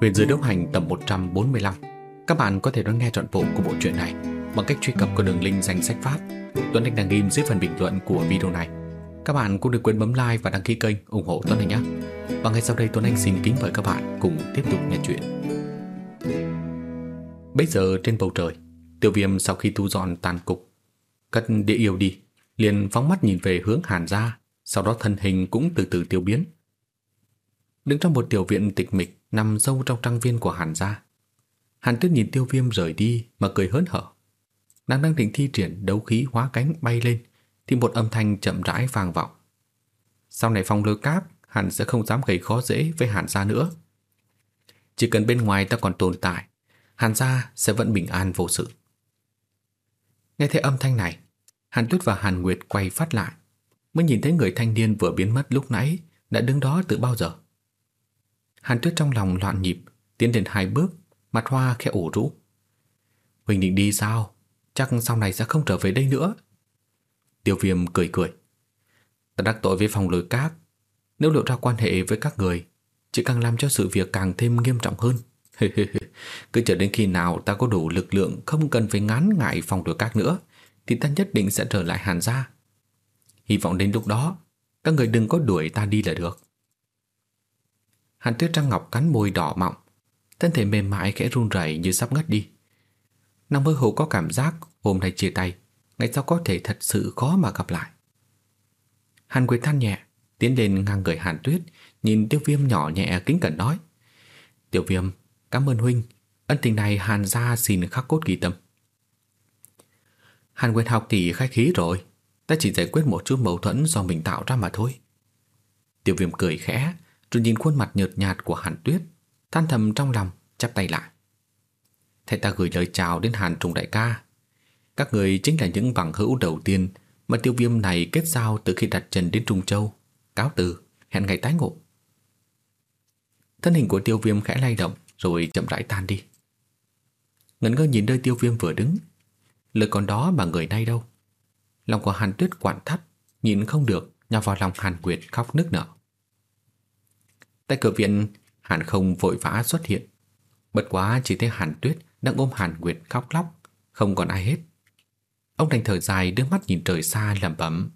Huyền dưới đốc hành tập 145 Các bạn có thể đón nghe trọn bộ của bộ truyện này bằng cách truy cập qua đường link danh sách phát. Tuấn Anh đang ghim dưới phần bình luận của video này. Các bạn cũng đừng quên bấm like và đăng ký kênh ủng hộ Tuấn Anh nhé. Và ngay sau đây, Tuấn Anh xin kính mời các bạn cùng tiếp tục nghe chuyện. Bây giờ trên bầu trời Tiêu viêm sau khi thu dọn tàn cục, Cất địa yêu đi, liền phóng mắt nhìn về hướng hàn ra Sau đó thân hình cũng từ từ tiêu biến. Đứng trong một tiểu viện tịch mịch nằm sâu trong trang viên của Hàn gia. Hàn Tuyết nhìn Tiêu Viêm rời đi mà cười hớn hở. Nàng đang định thi triển đấu khí hóa cánh bay lên thì một âm thanh chậm rãi vang vọng. Sau này phong lôi cáp, Hàn sẽ không dám gây khó dễ với Hàn gia nữa. Chỉ cần bên ngoài ta còn tồn tại, Hàn gia sẽ vẫn bình an vô sự. Nghe thấy âm thanh này, Hàn Tuyết và Hàn Nguyệt quay phát lại, mới nhìn thấy người thanh niên vừa biến mất lúc nãy đã đứng đó từ bao giờ. Hàn Tuyết trong lòng loạn nhịp, tiến đến hai bước, mặt hoa khẽ ủ rũ. Huỳnh định đi sao? Chắc sau này sẽ không trở về đây nữa. Tiêu viêm cười cười. Ta đắc tội với phòng lôi cát. Nếu lộ ra quan hệ với các người, chỉ càng làm cho sự việc càng thêm nghiêm trọng hơn. Cứ chờ đến khi nào ta có đủ lực lượng không cần phải ngán ngại phòng lôi cát nữa, thì ta nhất định sẽ trở lại hàn gia. Hy vọng đến lúc đó, các người đừng có đuổi ta đi là được. Hàn Tuyết Trăng Ngọc cắn môi đỏ mọng, thân thể mềm mại khẽ run rẩy như sắp ngất đi. Nàng mơ hồ có cảm giác hôm nay chia tay, ngày sau có thể thật sự khó mà gặp lại. Hàn Quế than nhẹ, tiến lên ngang người Hàn Tuyết, nhìn Tiêu Viêm nhỏ nhẹ kính cẩn nói: "Tiêu Viêm, cảm ơn huynh, ân tình này Hàn gia xin khắc cốt ghi tâm." Hàn Quế học thì khách khí rồi, ta chỉ giải quyết một chút mâu thuẫn do mình tạo ra mà thôi. Tiêu Viêm cười khẽ, rồi nhìn khuôn mặt nhợt nhạt của Hàn Tuyết, than thầm trong lòng, chắp tay lại. Thầy ta gửi lời chào đến Hàn Trung đại ca. Các người chính là những bằng hữu đầu tiên mà tiêu viêm này kết giao từ khi đặt chân đến Trung Châu. Cáo từ, hẹn ngày tái ngộ. Thân hình của tiêu viêm khẽ lay động rồi chậm rãi tan đi. Ngẩn ngơ nhìn nơi tiêu viêm vừa đứng. Lời còn đó mà người nay đâu. Lòng của Hàn Tuyết quản thắt, nhìn không được, nhào vào lòng Hàn Quyệt khóc nức nở. Tại cửa viện, Hàn không vội vã xuất hiện. Bất quá chỉ thấy Hàn Tuyết đang ôm Hàn Nguyệt khóc lóc, không còn ai hết. Ông đành thở dài đưa mắt nhìn trời xa lẩm bẩm.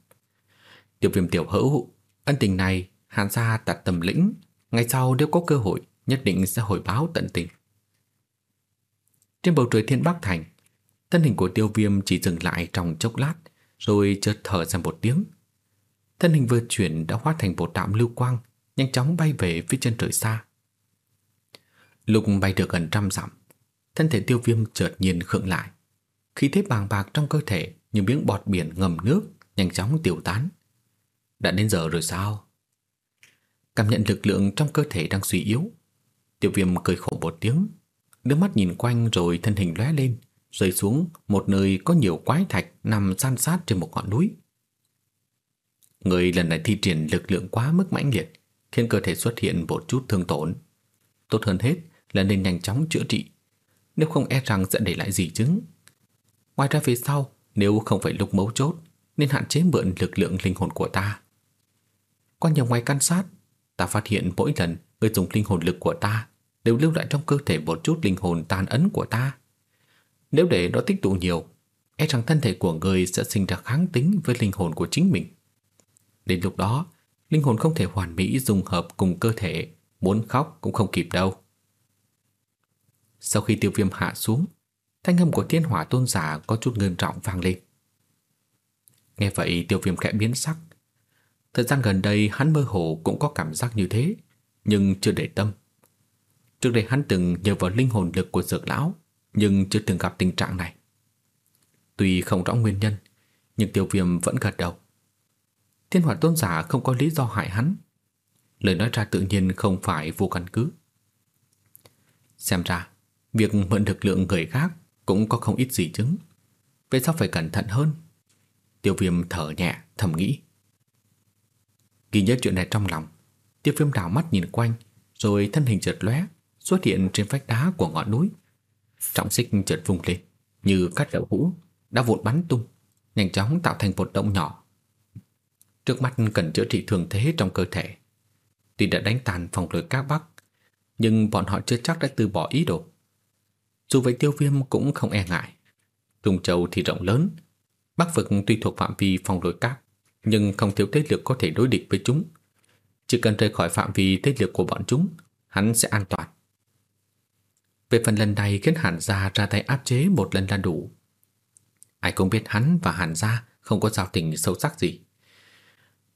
Tiểu viêm tiểu hữu, ân tình này Hàn gia đặt tầm lĩnh, ngày sau nếu có cơ hội nhất định sẽ hồi báo tận tình. Trên bầu trời thiên bắc thành, thân hình của tiêu viêm chỉ dừng lại trong chốc lát, rồi chợt thở ra một tiếng. Thân hình vừa chuyển đã hóa thành một đạo lưu quang nhanh chóng bay về phía chân trời xa. Lúc bay được gần trăm dặm, thân thể tiêu viêm chợt nhiên khựng lại. Khí thế bàng bạc trong cơ thể như miếng bọt biển ngầm nước nhanh chóng tiêu tán. Đã đến giờ rồi sao? Cảm nhận lực lượng trong cơ thể đang suy yếu. Tiêu viêm cười khổ một tiếng, đưa mắt nhìn quanh rồi thân hình lóe lên, rơi xuống một nơi có nhiều quái thạch nằm san sát trên một ngọn núi. Người lần này thi triển lực lượng quá mức mãnh liệt, khiến cơ thể xuất hiện một chút thương tổn. Tốt hơn hết là nên nhanh chóng chữa trị, nếu không e rằng sẽ để lại gì chứng. Ngoài ra về sau, nếu không phải lúc mấu chốt, nên hạn chế mượn lực lượng linh hồn của ta. Qua nhiều ngoài quan sát, ta phát hiện mỗi lần người dùng linh hồn lực của ta đều lưu lại trong cơ thể một chút linh hồn tàn ấn của ta. Nếu để nó tích tụ nhiều, e rằng thân thể của người sẽ sinh ra kháng tính với linh hồn của chính mình. Đến lúc đó, linh hồn không thể hoàn mỹ dung hợp cùng cơ thể, muốn khóc cũng không kịp đâu. Sau khi tiêu viêm hạ xuống, thanh âm của thiên hỏa tôn giả có chút ngân trọng vang lên. Nghe vậy tiêu viêm khẽ biến sắc. Thời gian gần đây hắn mơ hồ cũng có cảm giác như thế, nhưng chưa để tâm. Trước đây hắn từng nhờ vào linh hồn lực của dược lão, nhưng chưa từng gặp tình trạng này. Tuy không rõ nguyên nhân, nhưng tiêu viêm vẫn gật đầu. Thiên hỏa tôn giả không có lý do hại hắn. Lời nói ra tự nhiên không phải vô căn cứ. Xem ra, việc mượn lực lượng người khác cũng có không ít gì chứng. Vậy sao phải cẩn thận hơn? Tiêu viêm thở nhẹ, thầm nghĩ. Ghi nhớ chuyện này trong lòng, tiêu viêm đảo mắt nhìn quanh, rồi thân hình chợt lóe xuất hiện trên vách đá của ngọn núi. Trọng xích chợt vùng lên, như cắt đậu hũ, đã vụn bắn tung, nhanh chóng tạo thành một động nhỏ Trước mắt cần chữa trị thường thế trong cơ thể. Tuy đã đánh tàn phòng lôi các bắc, nhưng bọn họ chưa chắc đã từ bỏ ý đồ. Dù vậy tiêu viêm cũng không e ngại. Tùng Châu thì rộng lớn, Bắc vực tuy thuộc phạm vi phòng lôi các, nhưng không thiếu thế lực có thể đối địch với chúng. Chỉ cần rời khỏi phạm vi thế lực của bọn chúng, hắn sẽ an toàn. Về phần lần này khiến Hàn Gia ra tay áp chế một lần là đủ. Ai cũng biết hắn và Hàn Gia không có giao tình sâu sắc gì.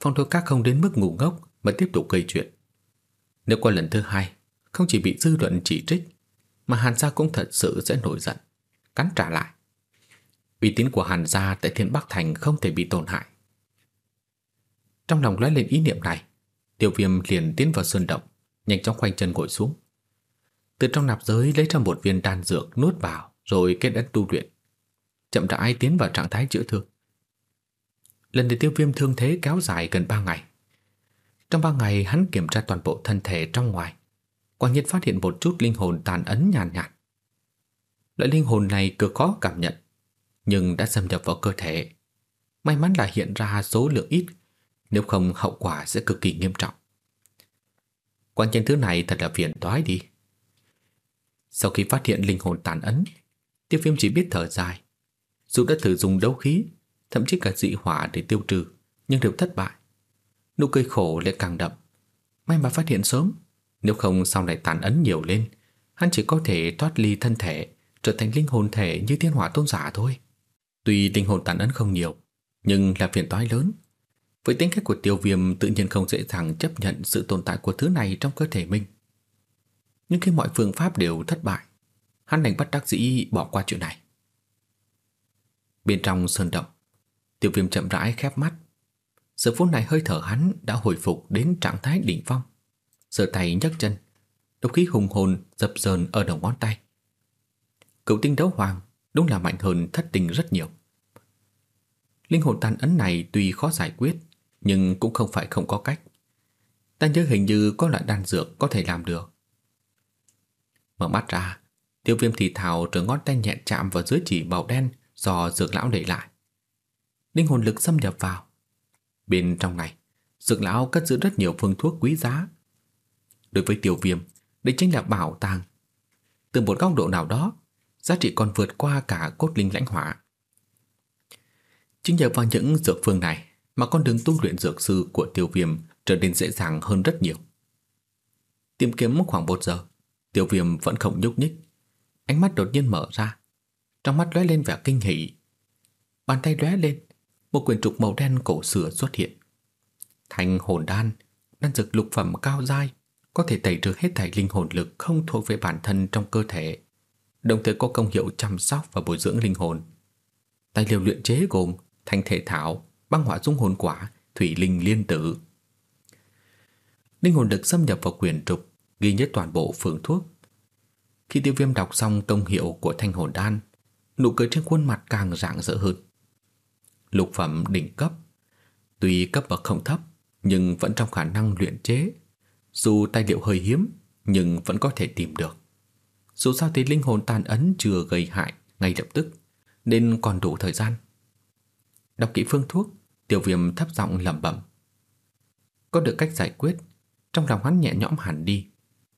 Phong Thừa các không đến mức ngu ngốc mà tiếp tục gây chuyện. Nếu qua lần thứ hai, không chỉ bị dư luận chỉ trích, mà Hàn Gia cũng thật sự sẽ nổi giận, cắn trả lại. Uy tín của Hàn Gia tại Thiên Bắc Thành không thể bị tổn hại. Trong lòng lóe lên ý niệm này, Tiêu Viêm liền tiến vào sơn động, nhanh chóng khoanh chân ngồi xuống. Từ trong nạp giới lấy ra một viên đan dược nuốt vào rồi kết ấn tu luyện. Chậm rãi tiến vào trạng thái chữa thương. Lần này tiêu viêm thương thế kéo dài gần 3 ngày. Trong 3 ngày hắn kiểm tra toàn bộ thân thể trong ngoài, quả nhiên phát hiện một chút linh hồn tàn ấn nhàn nhạt, nhạt. Loại linh hồn này cực khó cảm nhận, nhưng đã xâm nhập vào cơ thể. May mắn là hiện ra số lượng ít, nếu không hậu quả sẽ cực kỳ nghiêm trọng. Quan chân thứ này thật là phiền toái đi. Sau khi phát hiện linh hồn tàn ấn, tiêu viêm chỉ biết thở dài. Dù đã thử dùng đấu khí, thậm chí cả dị hỏa để tiêu trừ, nhưng đều thất bại. Nụ cười khổ lại càng đậm. May mà phát hiện sớm, nếu không sau này tàn ấn nhiều lên, hắn chỉ có thể thoát ly thân thể, trở thành linh hồn thể như thiên hỏa tôn giả thôi. Tuy linh hồn tàn ấn không nhiều, nhưng là phiền toái lớn. Với tính cách của tiêu viêm tự nhiên không dễ dàng chấp nhận sự tồn tại của thứ này trong cơ thể mình. Nhưng khi mọi phương pháp đều thất bại, hắn đành bắt đắc dĩ bỏ qua chuyện này. Bên trong sơn động, tiêu viêm chậm rãi khép mắt. Giờ phút này hơi thở hắn đã hồi phục đến trạng thái đỉnh phong. Giơ tay nhấc chân, độc khí hùng hồn dập dờn ở đầu ngón tay. Cựu tinh đấu hoàng đúng là mạnh hơn thất tinh rất nhiều. Linh hồn tàn ấn này tuy khó giải quyết, nhưng cũng không phải không có cách. Ta nhớ hình như có loại đan dược có thể làm được. Mở mắt ra, tiêu viêm thì thào trở ngón tay nhẹ chạm vào dưới chỉ màu đen do dược lão để lại. Linh hồn lực xâm nhập vào. Bên trong này, dược lão cất giữ rất nhiều phương thuốc quý giá. Đối với Tiểu viêm, đây chính là bảo tàng. Từ một góc độ nào đó, giá trị còn vượt qua cả cốt linh lãnh hỏa. Chính nhờ vào những dược phương này mà con đường tu luyện dược sư của tiêu viêm trở nên dễ dàng hơn rất nhiều. Tìm kiếm khoảng một giờ, tiêu viêm vẫn không nhúc nhích. Ánh mắt đột nhiên mở ra. Trong mắt lóe lên vẻ kinh hỉ. Bàn tay lóe lên, một quyển trục màu đen cổ xưa xuất hiện. Thành hồn đan, đan dược lục phẩm cao dai, có thể tẩy trừ hết thảy linh hồn lực không thuộc về bản thân trong cơ thể, đồng thời có công hiệu chăm sóc và bồi dưỡng linh hồn. Tài liệu luyện chế gồm thanh thể thảo, băng hỏa dung hồn quả, thủy linh liên tử. Linh hồn lực xâm nhập vào quyển trục, ghi nhớ toàn bộ phương thuốc. Khi tiêu viêm đọc xong công hiệu của thanh hồn đan, nụ cười trên khuôn mặt càng rạng rỡ hơn. Lục phẩm đỉnh cấp, tuy cấp bậc không thấp, nhưng vẫn trong khả năng luyện chế. Dù tài liệu hơi hiếm, nhưng vẫn có thể tìm được. Dù sao thì linh hồn tàn ấn chưa gây hại ngay lập tức, nên còn đủ thời gian. Đọc kỹ phương thuốc, Tiểu viêm thấp giọng lẩm bẩm. Có được cách giải quyết, trong lòng hắn nhẹ nhõm hẳn đi.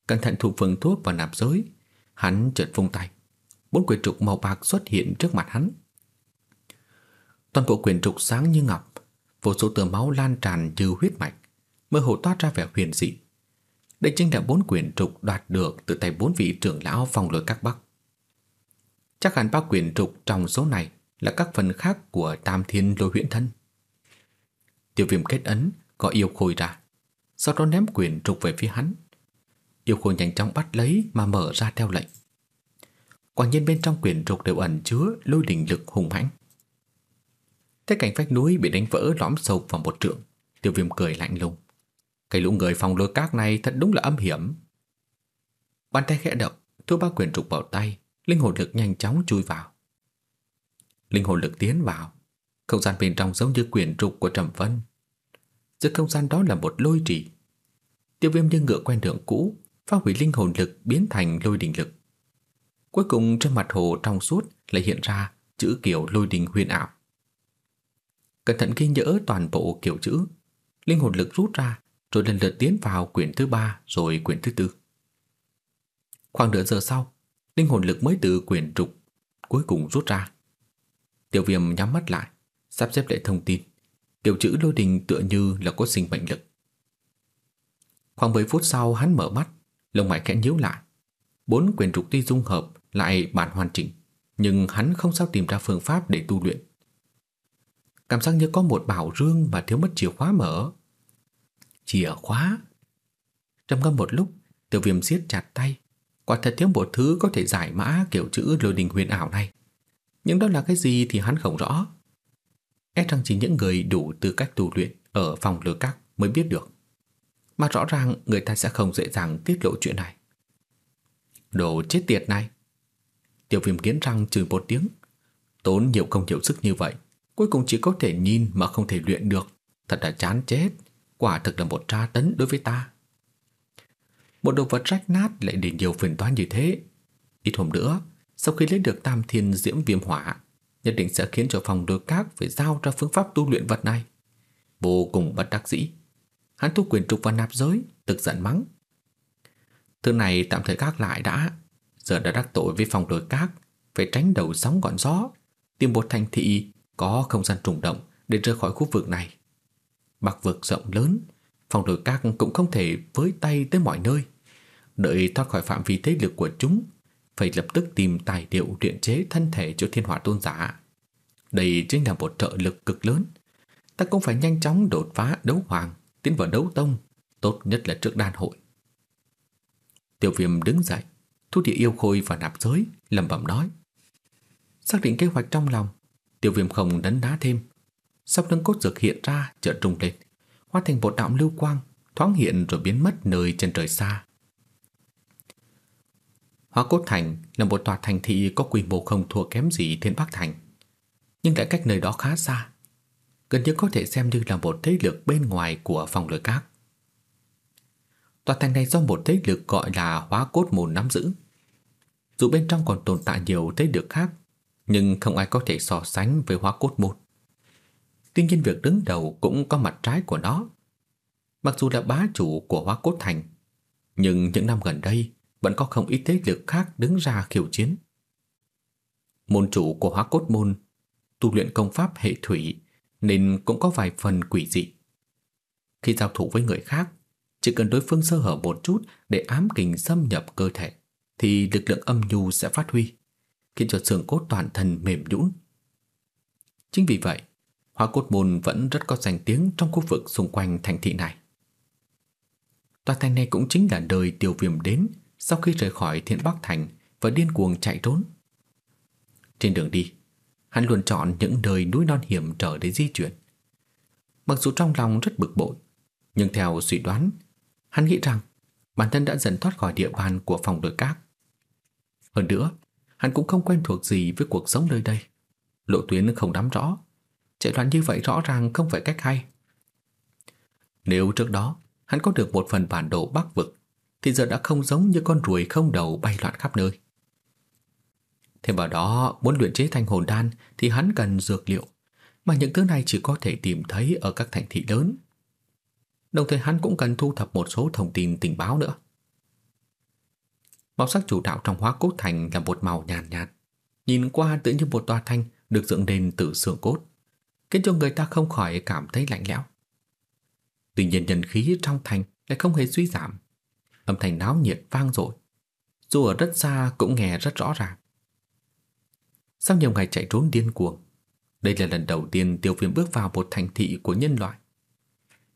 Cẩn thận thủ phương thuốc vào nạp giới, hắn chợt vung tay. Bốn quyển trục màu bạc xuất hiện trước mặt hắn. Toàn bộ quyển trục sáng như ngọc, vô số tơ máu lan tràn như huyết mạch, mơ hồ toát ra vẻ huyền dị. Đây chính là bốn quyển trục đoạt được từ tay bốn vị trưởng lão phòng lôi các bắc. Chắc hẳn ba quyển trục trong số này là các phần khác của Tam Thiên Lôi Huyễn Thân. Tiêu viêm kết ấn Có yêu khôi ra Sau đó ném quyển trục về phía hắn Yêu khôi nhanh chóng bắt lấy mà mở ra theo lệnh Quả nhiên bên trong quyển trục đều ẩn chứa lôi đỉnh lực hùng mãnh Thế cảnh vách núi bị đánh vỡ lõm sâu vào một trượng Tiêu viêm cười lạnh lùng Cái lũ người phòng lôi các này thật đúng là âm hiểm Bàn tay khẽ động Thu ba quyền trục vào tay Linh hồn lực nhanh chóng chui vào Linh hồn lực tiến vào không gian bên trong giống như quyền trục của Trầm Vân. Giữa không gian đó là một lôi trì. Tiêu viêm như ngựa quen đường cũ, phá hủy linh hồn lực biến thành lôi đình lực. Cuối cùng trên mặt hồ trong suốt lại hiện ra chữ kiểu lôi đình huyền ảo. Cẩn thận ghi nhớ toàn bộ kiểu chữ, linh hồn lực rút ra rồi lần lượt tiến vào quyển thứ ba rồi quyển thứ tư. Khoảng nửa giờ sau, linh hồn lực mới từ quyển trục cuối cùng rút ra. tiểu viêm nhắm mắt lại, sắp xếp lại thông tin. kiểu chữ lôi đình tựa như là có sinh mệnh lực. Khoảng 10 phút sau hắn mở mắt, lông mày khẽ nhíu lại. Bốn quyển trục tuy dung hợp lại bản hoàn chỉnh, nhưng hắn không sao tìm ra phương pháp để tu luyện. Cảm giác như có một bảo rương mà thiếu mất chìa khóa mở. Chìa khóa? Trầm ngâm một lúc, tiểu viêm siết chặt tay. Quả thật thiếu một thứ có thể giải mã kiểu chữ lôi đình huyền ảo này. Nhưng đó là cái gì thì hắn không rõ. E rằng chỉ những người đủ tư cách tu luyện ở phòng lừa các mới biết được. Mà rõ ràng người ta sẽ không dễ dàng tiết lộ chuyện này. Đồ chết tiệt này. Tiểu viêm kiến răng chửi một tiếng. Tốn nhiều công nhiều sức như vậy, cuối cùng chỉ có thể nhìn mà không thể luyện được. Thật là chán chết. Quả thực là một tra tấn đối với ta. Một đồ vật rách nát lại để nhiều phiền toái như thế. Ít hôm nữa, sau khi lấy được tam thiên diễm viêm hỏa, nhất định sẽ khiến cho phòng đối các phải giao ra phương pháp tu luyện vật này. Vô cùng bất đắc dĩ. Hắn thu quyền trục vào nạp giới, tức giận mắng. Thứ này tạm thời gác lại đã. Giờ đã đắc tội với phòng đối các, phải tránh đầu sóng gọn gió, tìm một thành thị có không gian trùng động để rời khỏi khu vực này. Bắc vực rộng lớn, phòng đội các cũng không thể với tay tới mọi nơi. Đợi thoát khỏi phạm vi thế lực của chúng, phải lập tức tìm tài liệu luyện chế thân thể cho thiên hỏa tôn giả. Đây chính là một trợ lực cực lớn. Ta cũng phải nhanh chóng đột phá đấu hoàng, tiến vào đấu tông, tốt nhất là trước đan hội. Tiểu viêm đứng dậy, thu địa yêu khôi và nạp giới, lầm bẩm nói. Xác định kế hoạch trong lòng, Tiêu viêm không đấn đá thêm. Sau lưng cốt dược hiện ra, chợt trùng lên, hóa thành một đạo lưu quang, thoáng hiện rồi biến mất nơi chân trời xa. Hóa Cốt Thành là một tòa thành thị có quy mô không thua kém gì Thiên Bắc Thành, nhưng lại cách nơi đó khá xa, gần như có thể xem như là một thế lực bên ngoài của phòng lửa cát. Tòa thành này do một thế lực gọi là Hóa Cốt Môn nắm giữ. Dù bên trong còn tồn tại nhiều thế lực khác, nhưng không ai có thể so sánh với Hóa Cốt Môn. Tuy nhiên việc đứng đầu cũng có mặt trái của nó. Mặc dù là bá chủ của Hóa Cốt Thành, nhưng những năm gần đây vẫn có không ít thế lực khác đứng ra khiêu chiến. Môn chủ của hóa cốt môn tu luyện công pháp hệ thủy nên cũng có vài phần quỷ dị. Khi giao thủ với người khác, chỉ cần đối phương sơ hở một chút để ám kình xâm nhập cơ thể, thì lực lượng âm nhu sẽ phát huy, khiến cho xương cốt toàn thân mềm nhũn. Chính vì vậy, hóa cốt môn vẫn rất có danh tiếng trong khu vực xung quanh thành thị này. Tòa thành này cũng chính là đời tiêu viêm đến sau khi rời khỏi Thiên Bắc Thành và điên cuồng chạy trốn. Trên đường đi, hắn luôn chọn những nơi núi non hiểm trở để di chuyển. Mặc dù trong lòng rất bực bội, nhưng theo suy đoán, hắn nghĩ rằng bản thân đã dần thoát khỏi địa bàn của phòng đội cát. Hơn nữa, hắn cũng không quen thuộc gì với cuộc sống nơi đây. Lộ tuyến không nắm rõ, chạy loạn như vậy rõ ràng không phải cách hay. Nếu trước đó hắn có được một phần bản đồ bắc vực thì giờ đã không giống như con ruồi không đầu bay loạn khắp nơi. Thêm vào đó, muốn luyện chế thành hồn đan thì hắn cần dược liệu, mà những thứ này chỉ có thể tìm thấy ở các thành thị lớn. Đồng thời hắn cũng cần thu thập một số thông tin tình báo nữa. Màu sắc chủ đạo trong hóa cốt thành là một màu nhàn nhạt, nhạt. Nhìn qua tự như một tòa thanh được dựng lên từ xương cốt, khiến cho người ta không khỏi cảm thấy lạnh lẽo. Tuy nhiên nhân khí trong thành lại không hề suy giảm, âm thanh náo nhiệt vang dội. Dù ở rất xa cũng nghe rất rõ ràng. Sau nhiều ngày chạy trốn điên cuồng, đây là lần đầu tiên Tiêu Viêm bước vào một thành thị của nhân loại.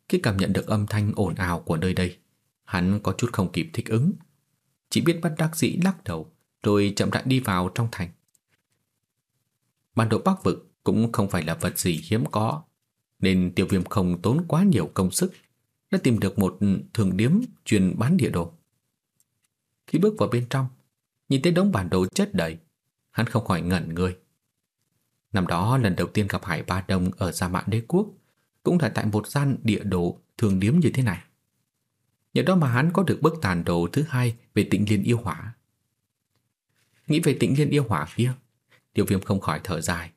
Khi cảm nhận được âm thanh ồn ào của nơi đây, hắn có chút không kịp thích ứng. Chỉ biết bắt đắc dĩ lắc đầu, rồi chậm rãi đi vào trong thành. Bản đồ Bắc Vực cũng không phải là vật gì hiếm có, nên Tiêu Viêm không tốn quá nhiều công sức đã tìm được một thường điếm chuyên bán địa đồ. Khi bước vào bên trong, nhìn thấy đống bản đồ chất đầy, hắn không khỏi ngẩn người. Năm đó lần đầu tiên gặp Hải Ba Đông ở Gia Mạn Đế Quốc, cũng là tại một gian địa đồ thường điếm như thế này. Nhờ đó mà hắn có được bức tàn đồ thứ hai về tịnh liên yêu hỏa. Nghĩ về tịnh liên yêu hỏa kia, tiêu viêm không khỏi thở dài.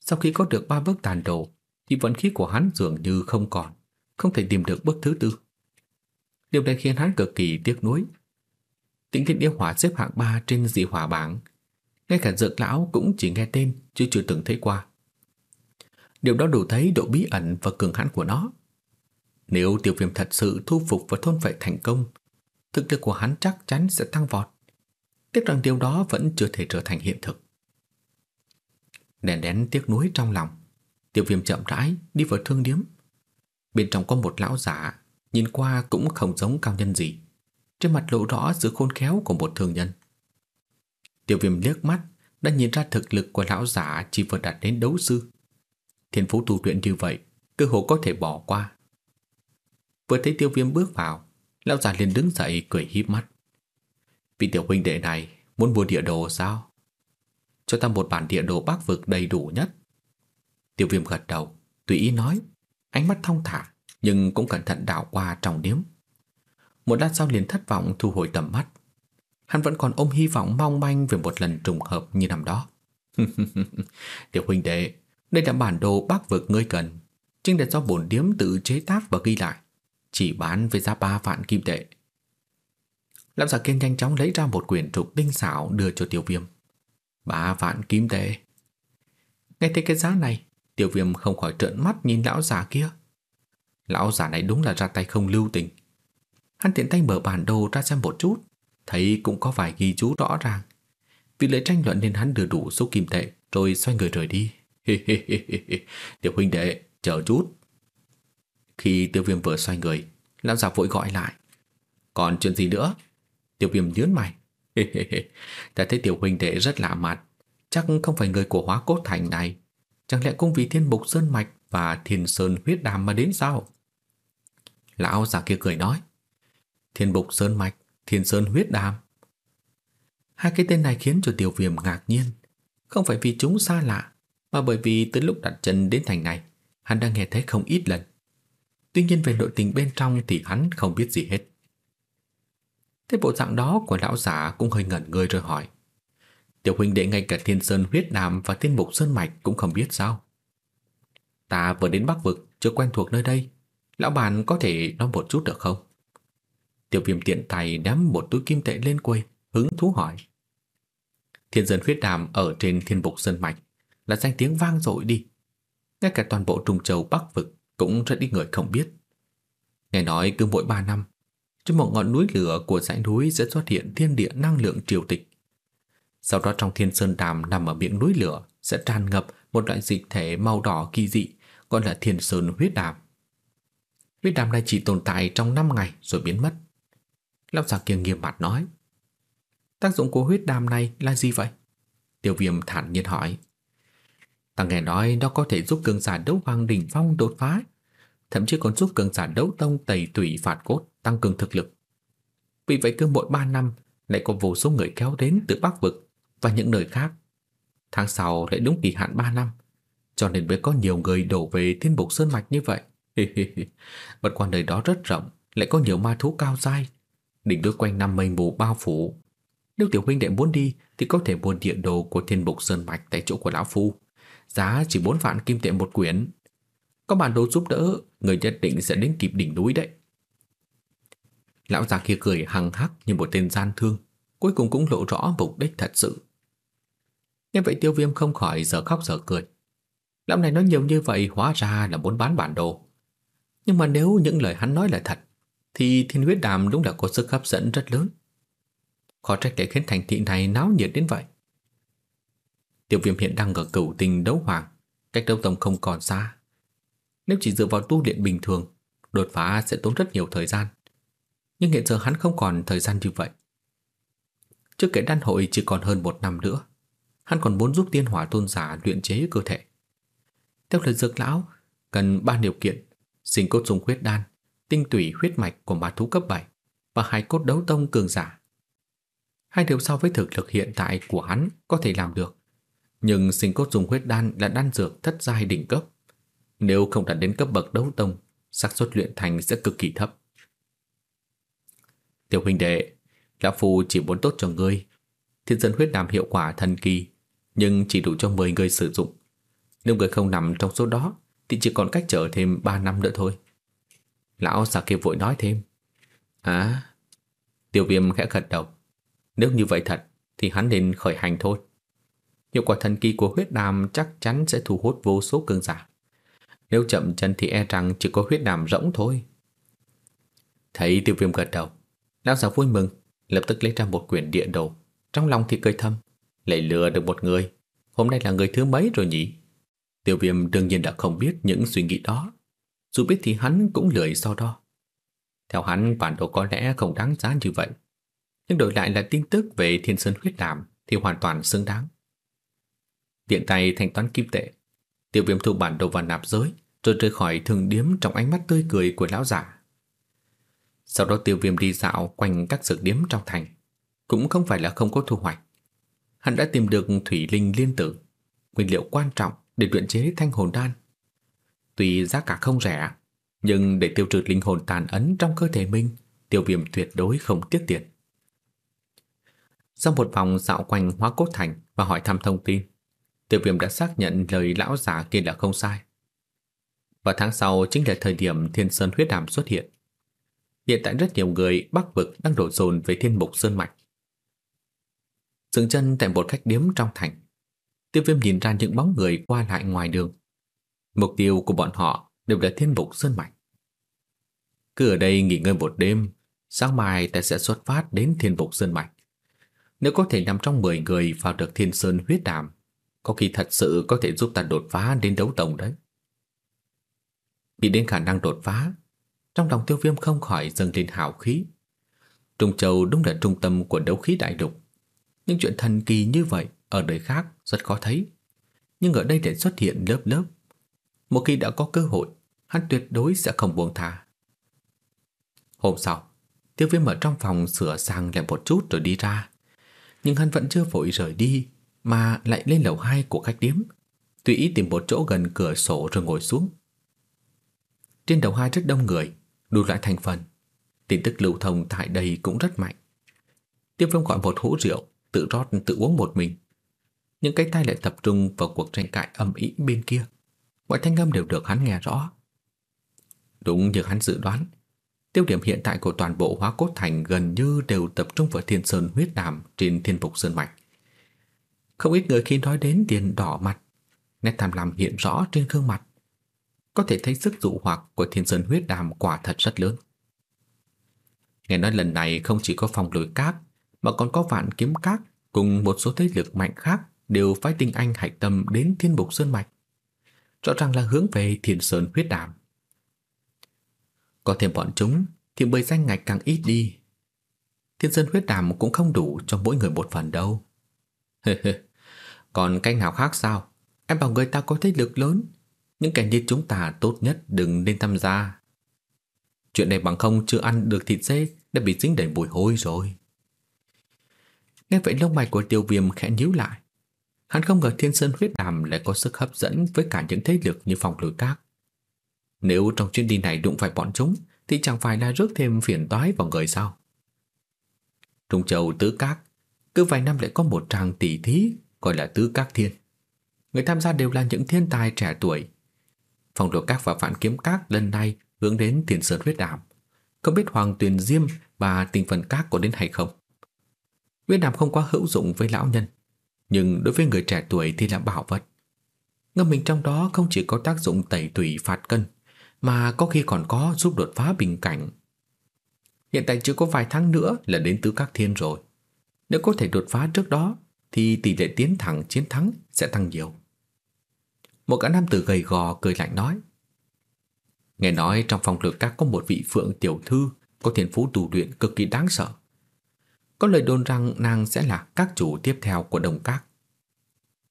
Sau khi có được ba bức tàn đồ, thì vận khí của hắn dường như không còn không thể tìm được bước thứ tư. Điều này khiến hắn cực kỳ tiếc nuối. tịnh liên Yêu Hỏa xếp hạng 3 trên dị hỏa bảng. Ngay cả dược lão cũng chỉ nghe tên chứ chưa từng thấy qua. Điều đó đủ thấy độ bí ẩn và cường hãn của nó. Nếu tiêu viêm thật sự thu phục và thôn vệ thành công, thực lực của hắn chắc chắn sẽ tăng vọt. Tiếc rằng điều đó vẫn chưa thể trở thành hiện thực. Đèn đén tiếc nuối trong lòng, tiêu viêm chậm rãi đi vào thương điếm. Bên trong có một lão giả, nhìn qua cũng không giống cao nhân gì. Trên mặt lộ rõ sự khôn khéo của một thương nhân. Tiêu viêm liếc mắt đã nhìn ra thực lực của lão giả chỉ vừa đạt đến đấu sư. Thiên phú tu luyện như vậy, cơ hồ có thể bỏ qua. Vừa thấy tiêu viêm bước vào, lão già liền đứng dậy cười híp mắt. Vị tiểu huynh đệ này muốn mua địa đồ sao? Cho ta một bản địa đồ bắc vực đầy đủ nhất. Tiêu viêm gật đầu, tùy ý nói, ánh mắt thong thả, nhưng cũng cẩn thận đảo qua trong điếm. Một lát sau liền thất vọng thu hồi tầm mắt. Hắn vẫn còn ôm hy vọng mong manh về một lần trùng hợp như năm đó. Tiểu huynh đệ, đây là bản đồ bắc vực ngươi cần. Chính là do bổn điếm tự chế tác và ghi lại. Chỉ bán với giá 3 vạn kim tệ. Lâm giả kiên nhanh chóng lấy ra một quyển trục tinh xảo đưa cho tiểu viêm. 3 vạn kim tệ. Nghe thấy cái giá này, tiểu viêm không khỏi trợn mắt nhìn lão già kia. Lão già này đúng là ra tay không lưu tình. Hắn tiện tay mở bản đồ ra xem một chút, thấy cũng có vài ghi chú rõ ràng. Vì lời tranh luận nên hắn đưa đủ số kim tệ rồi xoay người rời đi. tiểu huynh đệ, chờ chút. Khi tiêu viêm vừa xoay người, lão già vội gọi lại. Còn chuyện gì nữa? Tiêu viêm nhớn mày. Ta thấy tiểu huynh đệ rất lạ mặt. Chắc không phải người của hóa cốt thành này. Chẳng lẽ cũng vì thiên mục sơn mạch và thiên sơn huyết đàm mà đến sao? Lão già kia cười nói. Thiên mục sơn mạch, thiên sơn huyết đàm. Hai cái tên này khiến cho tiểu viêm ngạc nhiên. Không phải vì chúng xa lạ, mà bởi vì từ lúc đặt chân đến thành này, hắn đã nghe thấy không ít lần. Tuy nhiên về nội tình bên trong thì hắn không biết gì hết. Thế bộ dạng đó của lão giả cũng hơi ngẩn người rồi hỏi. Tiểu huynh đệ ngay cả thiên sơn huyết đàm và thiên mục sơn mạch cũng không biết sao. Ta vừa đến Bắc Vực, chưa quen thuộc nơi đây. Lão bàn có thể nói một chút được không? Tiểu viêm tiện tay ném một túi kim tệ lên quầy, hứng thú hỏi. Thiên dân huyết đàm ở trên thiên mục sơn mạch là danh tiếng vang dội đi. Ngay cả toàn bộ trùng Châu Bắc Vực cũng rất ít người không biết. Nghe nói cứ mỗi 3 năm, trên một ngọn núi lửa của dãy núi sẽ xuất hiện thiên địa năng lượng triều tịch. Sau đó trong thiên sơn đàm nằm ở miệng núi lửa sẽ tràn ngập một loại dịch thể màu đỏ kỳ dị gọi là thiên sơn huyết đàm. Huyết đàm này chỉ tồn tại trong 5 ngày rồi biến mất. Lão già kia nghiêm mặt nói. Tác dụng của huyết đàm này là gì vậy? Tiêu viêm thản nhiên hỏi. Ta nghe nói nó có thể giúp cường giả đấu hoàng đỉnh phong đột phá, thậm chí còn giúp cường giả đấu tông tẩy tủy phạt cốt, tăng cường thực lực. Vì vậy cứ mỗi 3 năm lại có vô số người kéo đến từ Bắc Vực và những nơi khác. Tháng sau lại đúng kỳ hạn 3 năm, cho nên mới có nhiều người đổ về thiên bục sơn mạch như vậy. Bất quan nơi đó rất rộng, lại có nhiều ma thú cao dai, đỉnh núi quanh năm mây mù bao phủ. Nếu tiểu huynh đệ muốn đi thì có thể mua địa đồ của thiên bục sơn mạch tại chỗ của lão phu. Giá chỉ 4 vạn kim tệ một quyển. Có bản đồ giúp đỡ, người nhất định sẽ đến kịp đỉnh núi đấy. Lão già kia cười hằng hắc như một tên gian thương, cuối cùng cũng lộ rõ mục đích thật sự. Nghe vậy tiêu viêm không khỏi giờ khóc giờ cười. Lão này nói nhiều như vậy hóa ra là muốn bán bản đồ. Nhưng mà nếu những lời hắn nói là thật, thì thiên huyết đàm đúng là có sức hấp dẫn rất lớn. Khó trách để khiến thành thị này náo nhiệt đến vậy. Tiêu viêm hiện đang ở cửu tình đấu hoàng, cách đấu tông không còn xa. Nếu chỉ dựa vào tu luyện bình thường, đột phá sẽ tốn rất nhiều thời gian. Nhưng hiện giờ hắn không còn thời gian như vậy. Trước kể đan hội chỉ còn hơn một năm nữa, hắn còn muốn giúp tiên hỏa tôn giả luyện chế cơ thể. Theo lời dược lão, cần ba điều kiện, sinh cốt dùng huyết đan, tinh tủy huyết mạch của ma thú cấp 7 và hai cốt đấu tông cường giả. Hai điều so với thực lực hiện tại của hắn có thể làm được, nhưng sinh cốt dùng huyết đan là đan dược thất giai đỉnh cấp. Nếu không đạt đến cấp bậc đấu tông, xác suất luyện thành sẽ cực kỳ thấp. Tiểu huynh đệ, lão phu chỉ muốn tốt cho ngươi. Thiên dân huyết đàm hiệu quả thần kỳ, nhưng chỉ đủ cho 10 người sử dụng. Nếu người không nằm trong số đó, thì chỉ còn cách chờ thêm 3 năm nữa thôi. Lão già kia vội nói thêm. À, tiểu viêm khẽ gật đầu. Nếu như vậy thật thì hắn nên khởi hành thôi. Hiệu quả thần kỳ của huyết đàm chắc chắn sẽ thu hút vô số cường giả. Nếu chậm chân thì e rằng chỉ có huyết đàm rỗng thôi. Thấy tiêu viêm gật đầu, lão già vui mừng, lập tức lấy ra một quyển địa đồ. Trong lòng thì cười thầm, lại lừa được một người. Hôm nay là người thứ mấy rồi nhỉ? Tiêu viêm đương nhiên đã không biết những suy nghĩ đó. Dù biết thì hắn cũng lười so đo. Theo hắn, bản đồ có lẽ không đáng giá như vậy. Nhưng đổi lại là tin tức về thiên sơn huyết đàm thì hoàn toàn xứng đáng. Tiện tay thanh toán kim tệ, tiêu viêm thu bản đồ vào nạp giới, rồi rời khỏi thường điếm trong ánh mắt tươi cười của lão giả. Sau đó tiêu viêm đi dạo quanh các dược điếm trong thành. Cũng không phải là không có thu hoạch. Hắn đã tìm được thủy linh liên tử, nguyên liệu quan trọng để luyện chế thanh hồn đan. Tuy giá cả không rẻ, nhưng để tiêu trừ linh hồn tàn ấn trong cơ thể mình, tiêu viêm tuyệt đối không tiếc tiền. Sau một vòng dạo quanh hóa cốt thành và hỏi thăm thông tin, tiêu viêm đã xác nhận lời lão giả kia là không sai. Và tháng sau chính là thời điểm Thiên Sơn huyết đàm xuất hiện. Hiện tại rất nhiều người bắc vực đang đổ dồn về thiên mục Sơn Mạch. Dừng chân tại một khách điếm trong thành. Tiêu viêm nhìn ra những bóng người qua lại ngoài đường. Mục tiêu của bọn họ đều là thiên mục Sơn Mạch. Cứ ở đây nghỉ ngơi một đêm, sáng mai ta sẽ xuất phát đến thiên mục Sơn Mạch. Nếu có thể nằm trong 10 người vào được thiên sơn huyết đàm, có khi thật sự có thể giúp ta đột phá đến đấu tổng đấy. Nghĩ đến khả năng đột phá, trong lòng tiêu viêm không khỏi dâng lên hào khí. Trung Châu đúng là trung tâm của đấu khí đại lục. những chuyện thần kỳ như vậy ở đời khác rất khó thấy. Nhưng ở đây lại xuất hiện lớp lớp. Một khi đã có cơ hội, hắn tuyệt đối sẽ không buông tha. Hôm sau, tiêu viêm ở trong phòng sửa sang lại một chút rồi đi ra. Nhưng hắn vẫn chưa vội rời đi, mà lại lên lầu 2 của khách điếm. Tùy ý tìm một chỗ gần cửa sổ rồi ngồi xuống. Trên đầu hai rất đông người, đủ loại thành phần. Tin tức lưu thông tại đây cũng rất mạnh. Tiêu viêm gọi một hũ rượu, tự rót tự uống một mình. Những cái tai lại tập trung vào cuộc tranh cãi âm ỉ bên kia. Mọi thanh âm đều được hắn nghe rõ. Đúng như hắn dự đoán, tiêu điểm hiện tại của toàn bộ hóa cốt thành gần như đều tập trung vào thiên sơn huyết đàm trên thiên phục sơn mạch. Không ít người khi nói đến tiền đỏ mặt, nét tham lam hiện rõ trên gương mặt. Có thể thấy sức dụ hoặc của thiên sơn huyết đàm quả thật rất lớn. Nghe nói lần này không chỉ có phòng lối cát mà còn có vạn kiếm cát cùng một số thế lực mạnh khác đều phái tinh anh hạch tâm đến thiên bục sơn mạch. Rõ ràng là hướng về thiên sơn huyết đàm. Có thêm bọn chúng thì bơi danh ngạch càng ít đi. Thiên sơn huyết đàm cũng không đủ cho mỗi người một phần đâu. Còn cách nào khác sao? Em bảo người ta có thế lực lớn những kẻ như chúng ta tốt nhất đừng nên tham gia. Chuyện này bằng không chưa ăn được thịt dê, đã bị dính đầy mùi hôi rồi. Nghe vậy lông mày của tiêu viêm khẽ nhíu lại. Hắn không ngờ thiên sơn huyết đàm lại có sức hấp dẫn với cả những thế lực như phòng lối các. Nếu trong chuyến đi này đụng phải bọn chúng, thì chẳng phải là rước thêm phiền toái vào người sao. Trung Châu Tứ Các, cứ vài năm lại có một tràng tỷ thí gọi là Tứ Các Thiên. Người tham gia đều là những thiên tài trẻ tuổi Phòng đồ các và phản kiếm các lần này hướng đến tiền sơn huyết đàm. Không biết Hoàng Tuyền Diêm và tình phần các có đến hay không? Huyết đàm không quá hữu dụng với lão nhân, nhưng đối với người trẻ tuổi thì là bảo vật. Ngâm mình trong đó không chỉ có tác dụng tẩy tủy phạt cân, mà có khi còn có giúp đột phá bình cảnh. Hiện tại chưa có vài tháng nữa là đến tứ các thiên rồi. Nếu có thể đột phá trước đó, thì tỷ lệ tiến thẳng, chiến thắng sẽ tăng nhiều. Một gã nam tử gầy gò cười lạnh nói, Nghe nói trong phòng lược các có một vị phượng tiểu thư Có thiên phú tu luyện cực kỳ đáng sợ. Có lời đồn rằng nàng sẽ là các chủ tiếp theo của đồng các.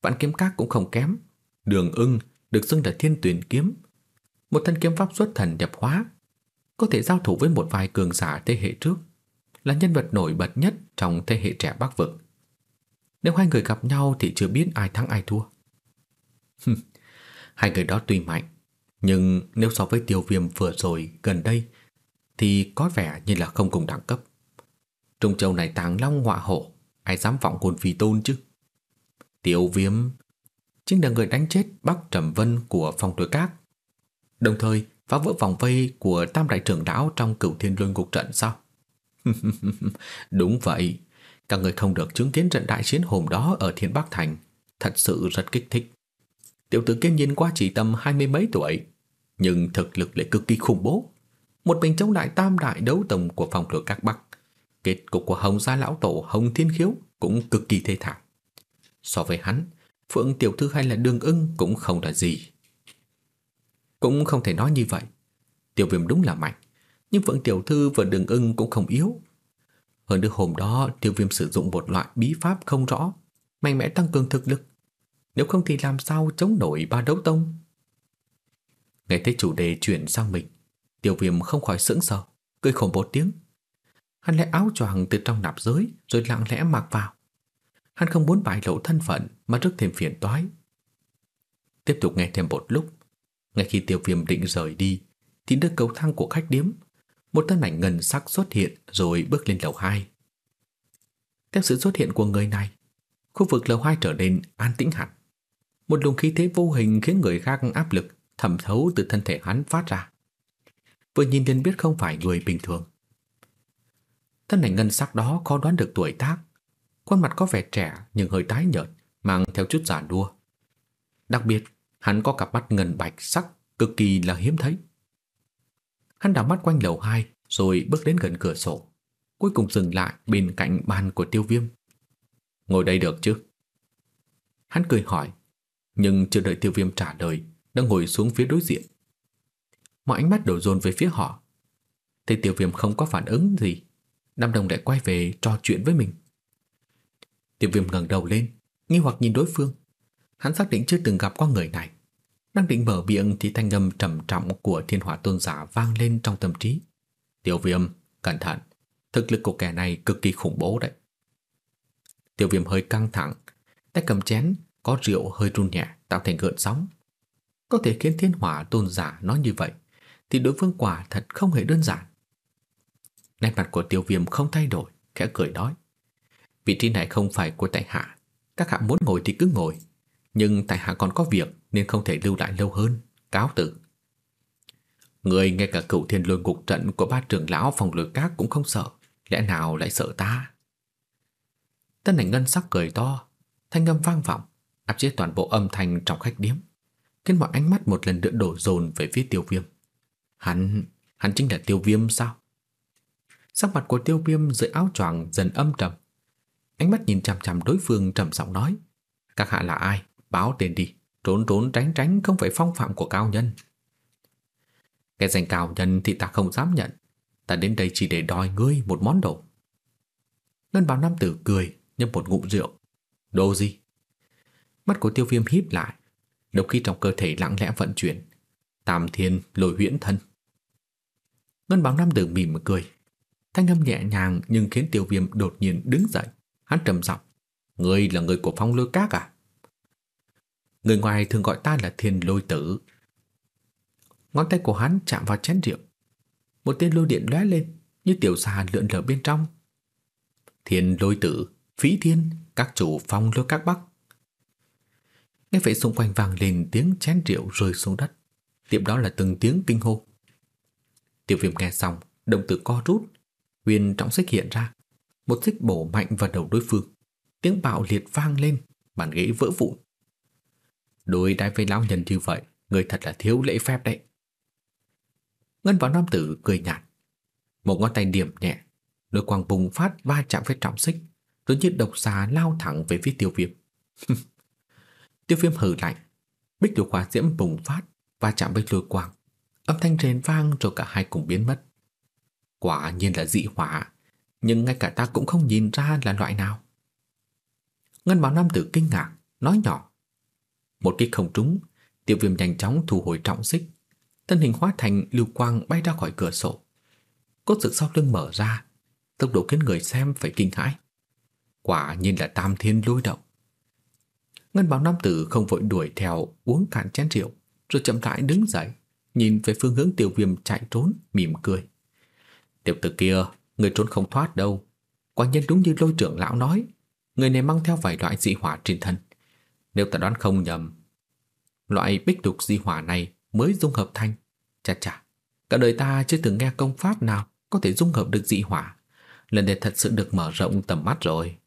Vạn kiếm các cũng không kém, Đường ưng được xưng là thiên tuyển kiếm. Một thân kiếm pháp xuất thần nhập hóa Có thể giao thủ với một vài cường giả thế hệ trước, Là nhân vật nổi bật nhất trong thế hệ trẻ Bắc Vực. Nếu hai người gặp nhau thì chưa biết ai thắng ai thua Hai người đó tuy mạnh, nhưng nếu so với tiêu viêm vừa rồi gần đây thì có vẻ như là không cùng đẳng cấp. Trung châu này tàng long họa hộ, ai dám vọng hồn phi tôn chứ? Tiêu viêm chính là người đánh chết Bắc Trầm Vân của phong tuổi cát. Đồng thời phá vỡ vòng vây của tam đại trưởng lão trong cửu thiên luân ngục trận sao? Đúng vậy, các người không được chứng kiến trận đại chiến hôm đó ở Thiên Bắc Thành, thật sự rất kích thích. Tiểu tử kiên nhìn qua chỉ tầm hai mươi mấy tuổi, nhưng thực lực lại cực kỳ khủng bố. Một mình chống lại tam đại đấu tổng của phòng lược các Bắc. Kết cục của Hồng Gia Lão Tổ Hồng Thiên Khiếu cũng cực kỳ thê thảm. So với hắn, Phượng Tiểu Thư hay là Đường ưng cũng không là gì. Cũng không thể nói như vậy. Tiểu viêm đúng là mạnh, nhưng Phượng Tiểu Thư và Đường ưng cũng không yếu. Hơn nữa hôm đó tiêu viêm sử dụng một loại bí pháp không rõ, mạnh mẽ tăng cường thực lực. Nếu không thì làm sao chống nổi ba đấu tông? Nghe thấy chủ đề chuyển sang mình, tiêu viêm không khỏi sững sờ, cười khổ một tiếng. Hắn lấy áo choàng từ trong nạp giới rồi lặng lẽ mặc vào. Hắn không muốn bại lộ thân phận mà rước thêm phiền toái. Tiếp tục nghe thêm một lúc, ngay khi tiêu viêm định rời đi, thì đứa cầu thang của khách điếm, một thân ảnh ngân sắc xuất hiện rồi bước lên lầu 2. Theo sự xuất hiện của người này, khu vực lầu 2 trở nên an tĩnh hẳn. Một luồng khí thế vô hình khiến người khác áp lực thẩm thấu từ thân thể hắn phát ra. Vừa nhìn liền biết không phải người bình thường. Thân ảnh ngân sắc đó khó đoán được tuổi tác. Khuôn mặt có vẻ trẻ nhưng hơi tái nhợt, mang theo chút giả đua. Đặc biệt, hắn có cặp mắt ngân bạch sắc cực kỳ là hiếm thấy. Hắn đảo mắt quanh lầu 2 rồi bước đến gần cửa sổ. Cuối cùng dừng lại bên cạnh bàn của tiêu viêm. Ngồi đây được chứ? Hắn cười hỏi, nhưng chưa đợi tiêu viêm trả lời, đã ngồi xuống phía đối diện. Mọi ánh mắt đổ dồn về phía họ. Thấy tiêu viêm không có phản ứng gì, Nam Đồng lại quay về trò chuyện với mình. Tiêu viêm ngẩng đầu lên, nghi hoặc nhìn đối phương. Hắn xác định chưa từng gặp qua người này. Đang định mở miệng thì thanh âm trầm trọng của thiên hỏa tôn giả vang lên trong tâm trí. Tiểu viêm, cẩn thận, thực lực của kẻ này cực kỳ khủng bố đấy. Tiểu viêm hơi căng thẳng, tay cầm chén, có rượu hơi run nhẹ tạo thành gợn sóng. Có thể khiến thiên hỏa tôn giả nói như vậy, thì đối phương quả thật không hề đơn giản. Nét mặt của Tiểu viêm không thay đổi, khẽ cười nói. Vị trí này không phải của tại hạ, các hạ muốn ngồi thì cứ ngồi, nhưng tại hạ còn có việc nên không thể lưu lại lâu hơn, cáo từ. Người ngay cả cựu thiên lôi ngục trận của ba trưởng lão phòng lôi các cũng không sợ, lẽ nào lại sợ ta? Tân ảnh ngân sắc cười to, thanh âm vang vọng, áp chế toàn bộ âm thanh trong khách điếm, khiến mọi ánh mắt một lần nữa đổ dồn về phía tiêu viêm. Hắn, hắn chính là tiêu viêm sao? Sắc mặt của tiêu viêm dưới áo choàng dần âm trầm. Ánh mắt nhìn chằm chằm đối phương trầm giọng nói. Các hạ là ai? Báo tên đi. Trốn trốn tránh tránh không phải phong phạm của cao nhân. Cái danh cao nhân thì ta không dám nhận. Ta đến đây chỉ để đòi ngươi một món đồ. Ngân bảo nam tử cười, nhâm một ngụm rượu. Đồ gì? Mắt của tiêu viêm híp lại, độc khi trong cơ thể lặng lẽ vận chuyển. Tam thiên lôi huyễn thân. Ngân bảo nam tử mỉm cười. Thanh âm nhẹ nhàng nhưng khiến tiêu viêm đột nhiên đứng dậy. Hắn trầm giọng Ngươi là người của phong lôi các à? Người ngoài thường gọi ta là thiên lôi tử. Ngón tay của hắn chạm vào chén rượu. Một tên lôi điện lóe lên, như tiểu xà lượn lờ bên trong. Thiên lôi tử, phí thiên, các chủ phong lôi các bắc. Nghe vậy xung quanh vang lên tiếng chén rượu rơi xuống đất. Tiếp đó là từng tiếng kinh hô. Tiểu viêm nghe xong, đồng tử co rút. Huyền trọng xích hiện ra. Một xích bổ mạnh vào đầu đối phương. Tiếng bạo liệt vang lên, bàn ghế vỡ vụn. Đối đãi với lão nhân như vậy, người thật là thiếu lễ phép đấy. Ngân vào nam tử cười nhạt. Một ngón tay điểm nhẹ, đôi quang bùng phát va chạm với trọng xích, rồi như độc xà lao thẳng về phía tiêu viêm. tiêu viêm hừ lạnh, bích lục hỏa diễm bùng phát, va chạm với lôi quang. Âm thanh rền vang rồi cả hai cùng biến mất. Quả nhiên là dị hỏa, nhưng ngay cả ta cũng không nhìn ra là loại nào. Ngân bảo nam tử kinh ngạc, nói nhỏ. Một kích không trúng, tiêu viêm nhanh chóng thu hồi trọng xích. Thân hình hóa thành lưu quang bay ra khỏi cửa sổ. Cốt sự sau lưng mở ra, tốc độ khiến người xem phải kinh hãi. Quả nhiên là tam thiên lôi động. Ngân bảo nam tử không vội đuổi theo uống cạn chén rượu, rồi chậm rãi đứng dậy, nhìn về phương hướng tiêu viêm chạy trốn, mỉm cười. Tiểu tử kia, người trốn không thoát đâu. Quả nhiên đúng như lôi trưởng lão nói, người này mang theo vài loại dị hỏa trên thân. Nếu ta đoán không nhầm, loại bích đục di hỏa này mới dung hợp thành. Chà chà, cả đời ta chưa từng nghe công pháp nào có thể dung hợp được dị hỏa. Lần này thật sự được mở rộng tầm mắt rồi.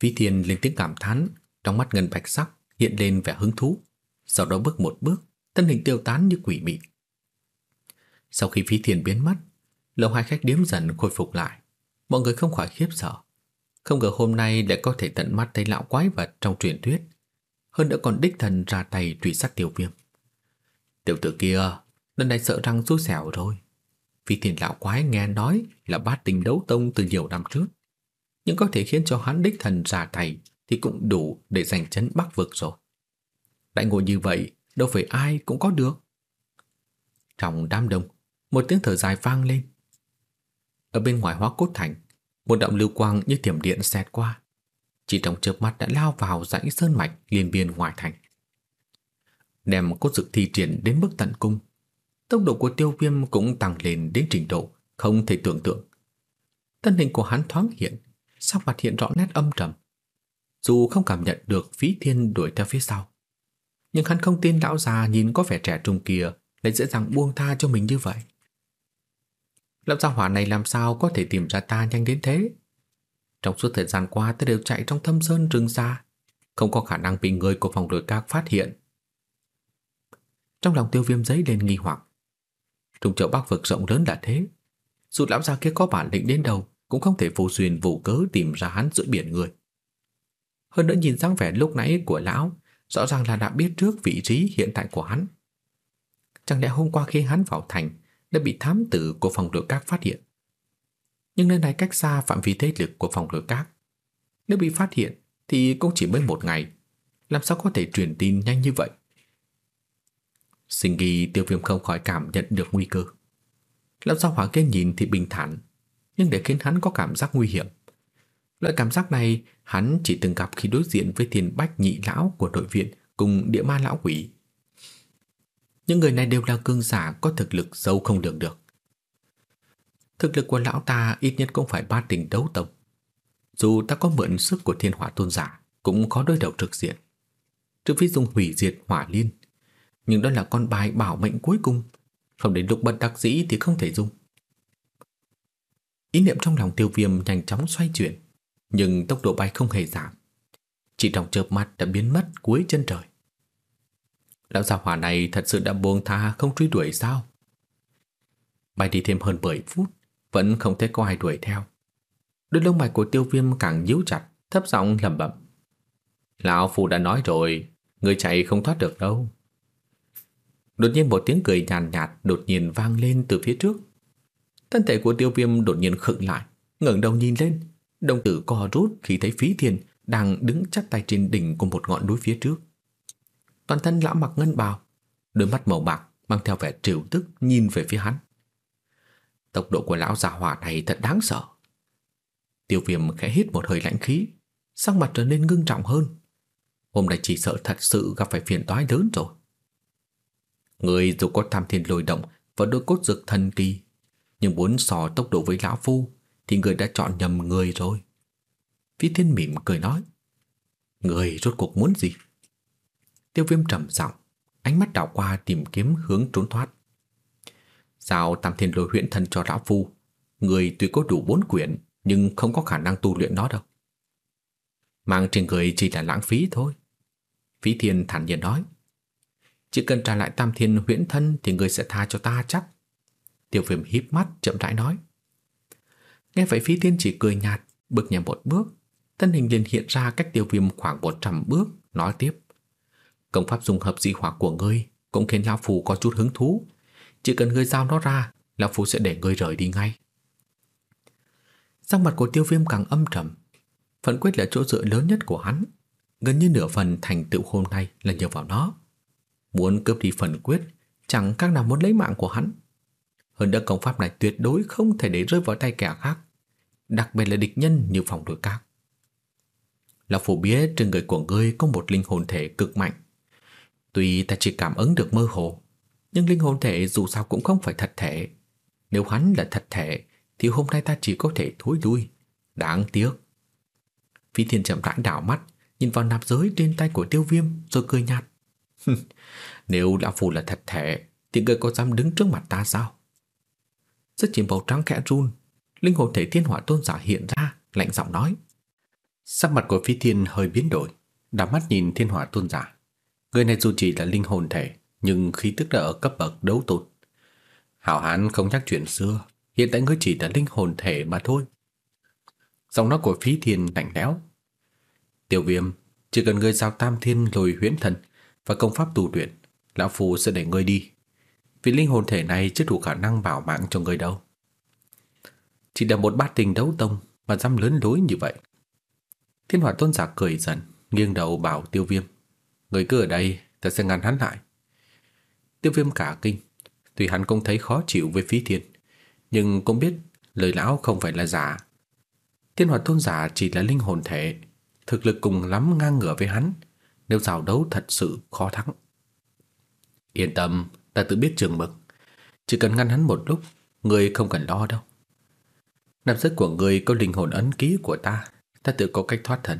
Phí Thiên lên tiếng cảm thán, trong mắt ngân bạch sắc hiện lên vẻ hứng thú, sau đó bước một bước, thân hình tiêu tán như quỷ mị. Sau khi phi Thiên biến mất, lầu hai khách điếm dần khôi phục lại, mọi người không khỏi khiếp sợ. Không ngờ hôm nay lại có thể tận mắt thấy lão quái vật trong truyền thuyết, hơn nữa còn đích thần ra tay truy sát tiểu viêm. Tiểu tử kia, lần này sợ răng xui xẻo rồi. Vì thiền lão quái nghe nói là bát tình đấu tông từ nhiều năm trước. Nhưng có thể khiến cho hắn đích thần ra tay thì cũng đủ để giành chấn bắc vực rồi. Đại ngộ như vậy, đâu phải ai cũng có được. Trong đám đông, một tiếng thở dài vang lên. Ở bên ngoài hóa cốt thành, một động lưu quang như tiềm điện xẹt qua. Chỉ trong chớp mắt đã lao vào dãy sơn mạch liên biên ngoài thành. Đem cốt dực thi triển đến mức tận cung. Tốc độ của tiêu viêm cũng tăng lên đến trình độ không thể tưởng tượng. Thân hình của hắn thoáng hiện, sắc mặt hiện rõ nét âm trầm. Dù không cảm nhận được phí thiên đuổi theo phía sau. Nhưng hắn không tin lão già nhìn có vẻ trẻ trung kia lại dễ dàng buông tha cho mình như vậy. Lão gia hỏa này làm sao có thể tìm ra ta nhanh đến thế? Trong suốt thời gian qua ta đều chạy trong thâm sơn rừng xa, không có khả năng bị người của phòng đội các phát hiện. Trong lòng tiêu viêm giấy lên nghi hoặc. Trung châu bắc vực rộng lớn là thế, dù lão già kia có bản lĩnh đến đâu cũng không thể vô duyên vụ cớ tìm ra hắn giữa biển người. Hơn nữa nhìn dáng vẻ lúc nãy của lão, rõ ràng là đã biết trước vị trí hiện tại của hắn. Chẳng lẽ hôm qua khi hắn vào thành đã bị thám tử của phòng đội các phát hiện? Nhưng nơi này cách xa phạm vi thế lực của phòng lửa cát Nếu bị phát hiện thì cũng chỉ mới một ngày, làm sao có thể truyền tin nhanh như vậy? Sinh ghi tiêu viêm không khỏi cảm nhận được nguy cơ. làm sao hỏa kia nhìn thì bình thản, nhưng để khiến hắn có cảm giác nguy hiểm. Loại cảm giác này hắn chỉ từng gặp khi đối diện với thiên bách nhị lão của đội viện cùng địa ma lão quỷ. Những người này đều là cương giả có thực lực sâu không lường được. Thực lực của lão ta ít nhất cũng phải ba tình đấu tông. Dù ta có mượn sức của thiên hỏa tôn giả, cũng khó đối đầu trực diện. Trừ phi dùng hủy diệt hỏa liên. Nhưng đó là con bài bảo mệnh cuối cùng. Không đến lúc bật đặc dĩ thì không thể dùng. Ý niệm trong lòng tiêu viêm nhanh chóng xoay chuyển, nhưng tốc độ bay không hề giảm. Chỉ trong chớp mắt đã biến mất cuối chân trời. Lão già hỏa này thật sự đã buông tha không truy đuổi sao? Bay đi thêm hơn 10 phút, vẫn không thấy có ai đuổi theo. Đôi lông mày của tiêu viêm càng nhíu chặt, thấp giọng lẩm bẩm. Lão Phu đã nói rồi, người chạy không thoát được đâu. Đột nhiên một tiếng cười nhàn nhạt, nhạt đột nhiên vang lên từ phía trước. Thân thể của tiêu viêm đột nhiên khựng lại, ngẩng đầu nhìn lên. Đồng tử co rút khi thấy phí thiền đang đứng chắc tay trên đỉnh của một ngọn núi phía trước. Toàn thân lão mặc ngân bào, đôi mắt màu bạc mang theo vẻ trìu tức nhìn về phía hắn. Tốc độ của lão già hỏa này thật đáng sợ. Tiêu viêm khẽ hít một hơi lãnh khí, sắc mặt trở nên ngưng trọng hơn. Hôm nay chỉ sợ thật sự gặp phải phiền toái lớn rồi. Người dù có tham thiên lôi động và đôi cốt dược thần kỳ, nhưng muốn so tốc độ với lão phu thì người đã chọn nhầm người rồi. Vi thiên mỉm cười nói. Người rốt cuộc muốn gì? Tiêu viêm trầm giọng, ánh mắt đảo qua tìm kiếm hướng trốn thoát. Sao tam thiên lôi huyễn thân cho lão phu? Người tuy có đủ bốn quyển, Nhưng không có khả năng tu luyện nó đâu. Mang trên người chỉ là lãng phí thôi. Phí thiên thản nhiên nói, Chỉ cần trả lại tam thiên huyễn thân Thì người sẽ tha cho ta chắc. Tiêu viêm híp mắt chậm rãi nói, Nghe vậy phí thiên chỉ cười nhạt, Bước nhẹ một bước. Thân hình liền hiện ra cách tiêu viêm khoảng 100 bước, Nói tiếp, Công pháp dùng hợp dị hỏa của ngươi Cũng khiến Lão Phù có chút hứng thú chỉ cần ngươi giao nó ra, Lão Phu sẽ để ngươi rời đi ngay. Sắc mặt của tiêu viêm càng âm trầm. Phận quyết là chỗ dựa lớn nhất của hắn. Gần như nửa phần thành tựu hôm nay là nhờ vào nó. Muốn cướp đi phần quyết, Chẳng các nào muốn lấy mạng của hắn. Hơn nữa công pháp này tuyệt đối không thể để rơi vào tay kẻ khác, Đặc biệt là địch nhân như phòng đội các. Lão Phu biết trên người của ngươi có một linh hồn thể cực mạnh. Tuy ta chỉ cảm ứng được mơ hồ nhưng linh hồn thể dù sao cũng không phải thật thể. Nếu hắn là thật thể, thì hôm nay ta chỉ có thể thối lui. Đáng tiếc. Phi thiên chậm rãi đảo mắt, nhìn vào nạp giới trên tay của tiêu viêm, rồi cười nhạt. Nếu lão phù là thật thể, thì người có dám đứng trước mặt ta sao? Rất chìm bầu trắng khẽ run, linh hồn thể thiên hỏa tôn giả hiện ra, lạnh giọng nói. Sắc mặt của Phi Thiên hơi biến đổi, đảo mắt nhìn Thiên Hỏa Tôn giả. Người này dù chỉ là linh hồn thể, nhưng khí tức đã ở cấp bậc đấu tôn. Hảo hán không nhắc chuyện xưa, hiện tại ngươi chỉ là linh hồn thể mà thôi. Giọng nói của phí Thiên lạnh lẽo. Tiểu Viêm, chỉ cần ngươi giao Tam Thiên Lôi Huyễn Thần và công pháp tu luyện, lão phù sẽ để ngươi đi. Vì linh hồn thể này chưa đủ khả năng bảo mạng cho ngươi đâu. Chỉ là một bát tình đấu tông mà dám lớn lối như vậy. Thiên hỏa tôn giả cười dần, nghiêng đầu bảo tiêu viêm. Người cứ ở đây, ta sẽ ngăn hắn lại. Tiêu viêm cả kinh, tuy hắn cũng thấy khó chịu với phí thiên, nhưng cũng biết lời lão không phải là giả. Thiên hoạt tôn giả chỉ là linh hồn thể, thực lực cùng lắm ngang ngửa với hắn, nếu giao đấu thật sự khó thắng. Yên tâm, ta tự biết trường mực, chỉ cần ngăn hắn một lúc, người không cần lo đâu. Nam sức của người có linh hồn ấn ký của ta, ta tự có cách thoát thân.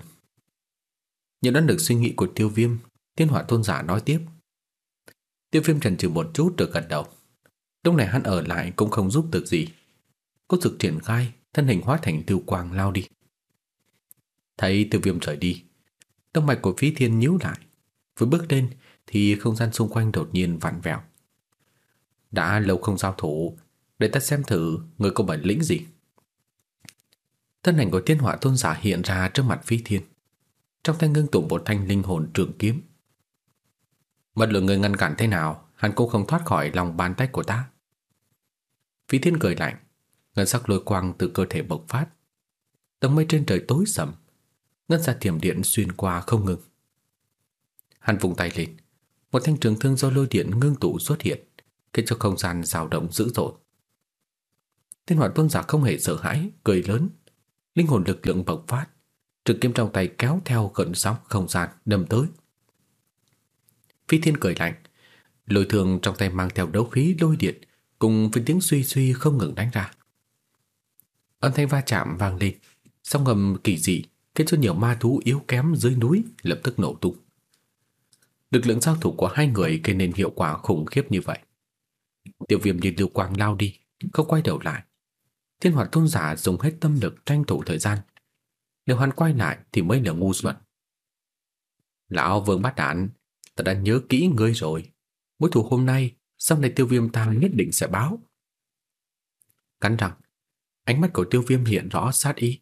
Nhận đoán được suy nghĩ của tiêu viêm, thiên hỏa tôn giả nói tiếp. Tiêu viêm trần trừ một chút rồi gật đầu. Lúc này hắn ở lại cũng không giúp được gì. cốt sự triển khai, thân hình hóa thành tiêu quang lao đi. Thấy tiêu viêm rời đi, tông mạch của phí thiên nhíu lại. Vừa bước lên thì không gian xung quanh đột nhiên vặn vẹo. Đã lâu không giao thủ, để ta xem thử người có bản lĩnh gì. Thân ảnh của tiên hỏa tôn giả hiện ra trước mặt phi thiên. Trong tay ngưng tụ một thanh linh hồn trường kiếm. Bất luận người ngăn cản thế nào, hắn cũng không thoát khỏi lòng bàn tay của ta. Phi thiên cười lạnh, ngân sắc lôi quang từ cơ thể bộc phát. Tầng mây trên trời tối sầm, ngân ra thiểm điện xuyên qua không ngừng. Hắn vùng tay lên, một thanh trường thương do lôi điện ngưng tụ xuất hiện, khiến cho không gian dao động dữ dội. Thiên hoạt vương giả không hề sợ hãi, cười lớn, linh hồn lực lượng bộc phát, trực kiếm trong tay kéo theo gợn sóng không gian đâm tới. Phi Thiên cười lạnh, lôi thường trong tay mang theo đấu khí lôi điện, cùng với tiếng suy suy không ngừng đánh ra. Âm thanh va chạm vang lên, sóng ngầm kỳ dị khiến cho nhiều ma thú yếu kém dưới núi lập tức nổ tung. Lực lượng giao thủ của hai người gây nên hiệu quả khủng khiếp như vậy. Tiểu viêm nhìn lưu quang lao đi, không quay đầu lại. Thiên hoạt tôn giả dùng hết tâm lực tranh thủ thời gian. Nếu hắn quay lại thì mới là ngu xuẩn. Lão vương bắt đạn, ta đã nhớ kỹ ngươi rồi. Mối thù hôm nay, sau này tiêu viêm ta nhất định sẽ báo. Cắn răng, ánh mắt của tiêu viêm hiện rõ sát ý.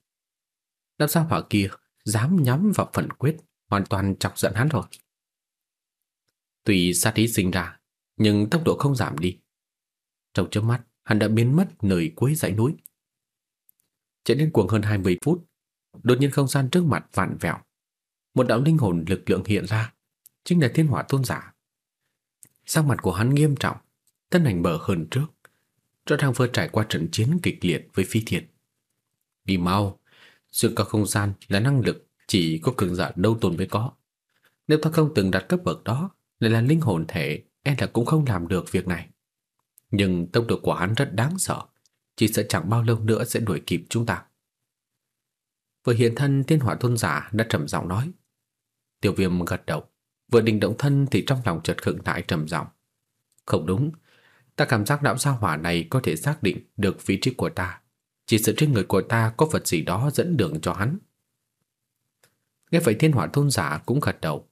Làm sao hỏa kia dám nhắm vào phần quyết, hoàn toàn chọc giận hắn rồi. Tùy sát ý sinh ra, nhưng tốc độ không giảm đi. Trong chớp mắt, hắn đã biến mất nơi cuối dãy núi. Chạy đến cuồng hơn 20 phút, đột nhiên không gian trước mặt vặn vẹo. Một đạo linh hồn lực lượng hiện ra, chính là thiên hỏa tôn giả. Sắc mặt của hắn nghiêm trọng, thân ảnh bở hơn trước. Rõ ràng vừa trải qua trận chiến kịch liệt với phi thiệt. Đi mau, xuyên qua không gian là năng lực chỉ có cường giả đâu tồn mới có. Nếu ta không từng đặt cấp bậc đó, lại là linh hồn thể, e là cũng không làm được việc này. Nhưng tốc độ của hắn rất đáng sợ, chỉ sợ chẳng bao lâu nữa sẽ đuổi kịp chúng ta. Vừa hiện thân tiên hỏa tôn giả đã trầm giọng nói. Tiểu viêm gật đầu, vừa định động thân thì trong lòng chợt khựng lại trầm giọng. Không đúng, ta cảm giác đạo gia hỏa này có thể xác định được vị trí của ta. Chỉ sợ trên người của ta có vật gì đó dẫn đường cho hắn. Nghe vậy thiên hỏa tôn giả cũng gật đầu.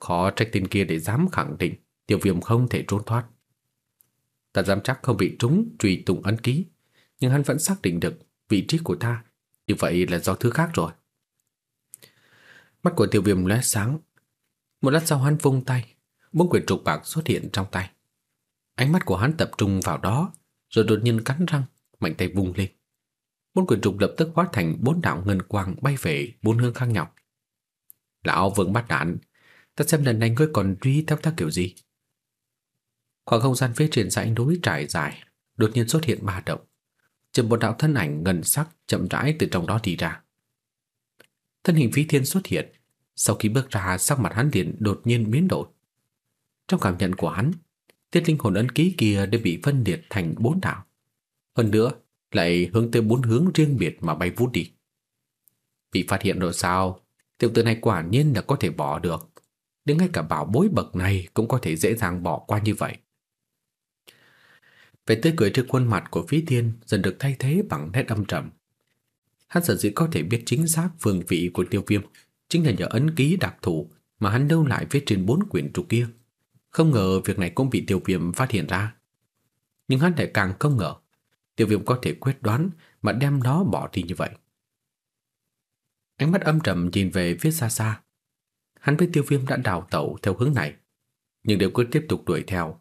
Khó trách tên kia để dám khẳng định tiểu viêm không thể trốn thoát. Ta dám chắc không bị trúng truy tung ấn ký, nhưng hắn vẫn xác định được vị trí của ta. Như vậy là do thứ khác rồi. Mắt của tiểu viêm lóe sáng. Một lát sau hắn vung tay, bốn quyển trục bạc xuất hiện trong tay. Ánh mắt của hắn tập trung vào đó, rồi đột nhiên cắn răng, mạnh tay vung lên. Bốn quyển trục lập tức hóa thành bốn đạo ngân quang bay về bốn hướng khác nhau. Lão vương bắt đạn, ta xem lần này ngươi còn truy theo ta kiểu gì. Khoảng không gian phía trên dãy núi trải dài, đột nhiên xuất hiện ba động. Chầm một đạo thân ảnh ngân sắc chậm rãi từ trong đó đi ra. Thân hình phí thiên xuất hiện, sau khi bước ra sắc mặt hắn liền đột nhiên biến đổi. Trong cảm nhận của hắn, tiết linh hồn ấn ký kia đã bị phân liệt thành bốn đạo. Hơn nữa, lại hướng tới bốn hướng riêng biệt mà bay vút đi. Bị phát hiện rồi sao? Tiểu tử này quả nhiên là có thể bỏ được. Đến ngay cả bảo bối bậc này cũng có thể dễ dàng bỏ qua như vậy. Vẻ tươi cười trên khuôn mặt của Phí Thiên dần được thay thế bằng nét âm trầm. Hắn sở dĩ có thể biết chính xác phương vị của tiêu viêm chính là nhờ ấn ký đặc thù mà hắn lưu lại viết trên bốn quyển trục kia. Không ngờ việc này cũng bị tiêu viêm phát hiện ra. Nhưng hắn lại càng không ngờ tiêu viêm có thể quyết đoán mà đem nó bỏ đi như vậy. Ánh mắt âm trầm nhìn về phía xa xa. Hắn với tiêu viêm đã đào tẩu theo hướng này. Nhưng nếu cứ tiếp tục đuổi theo,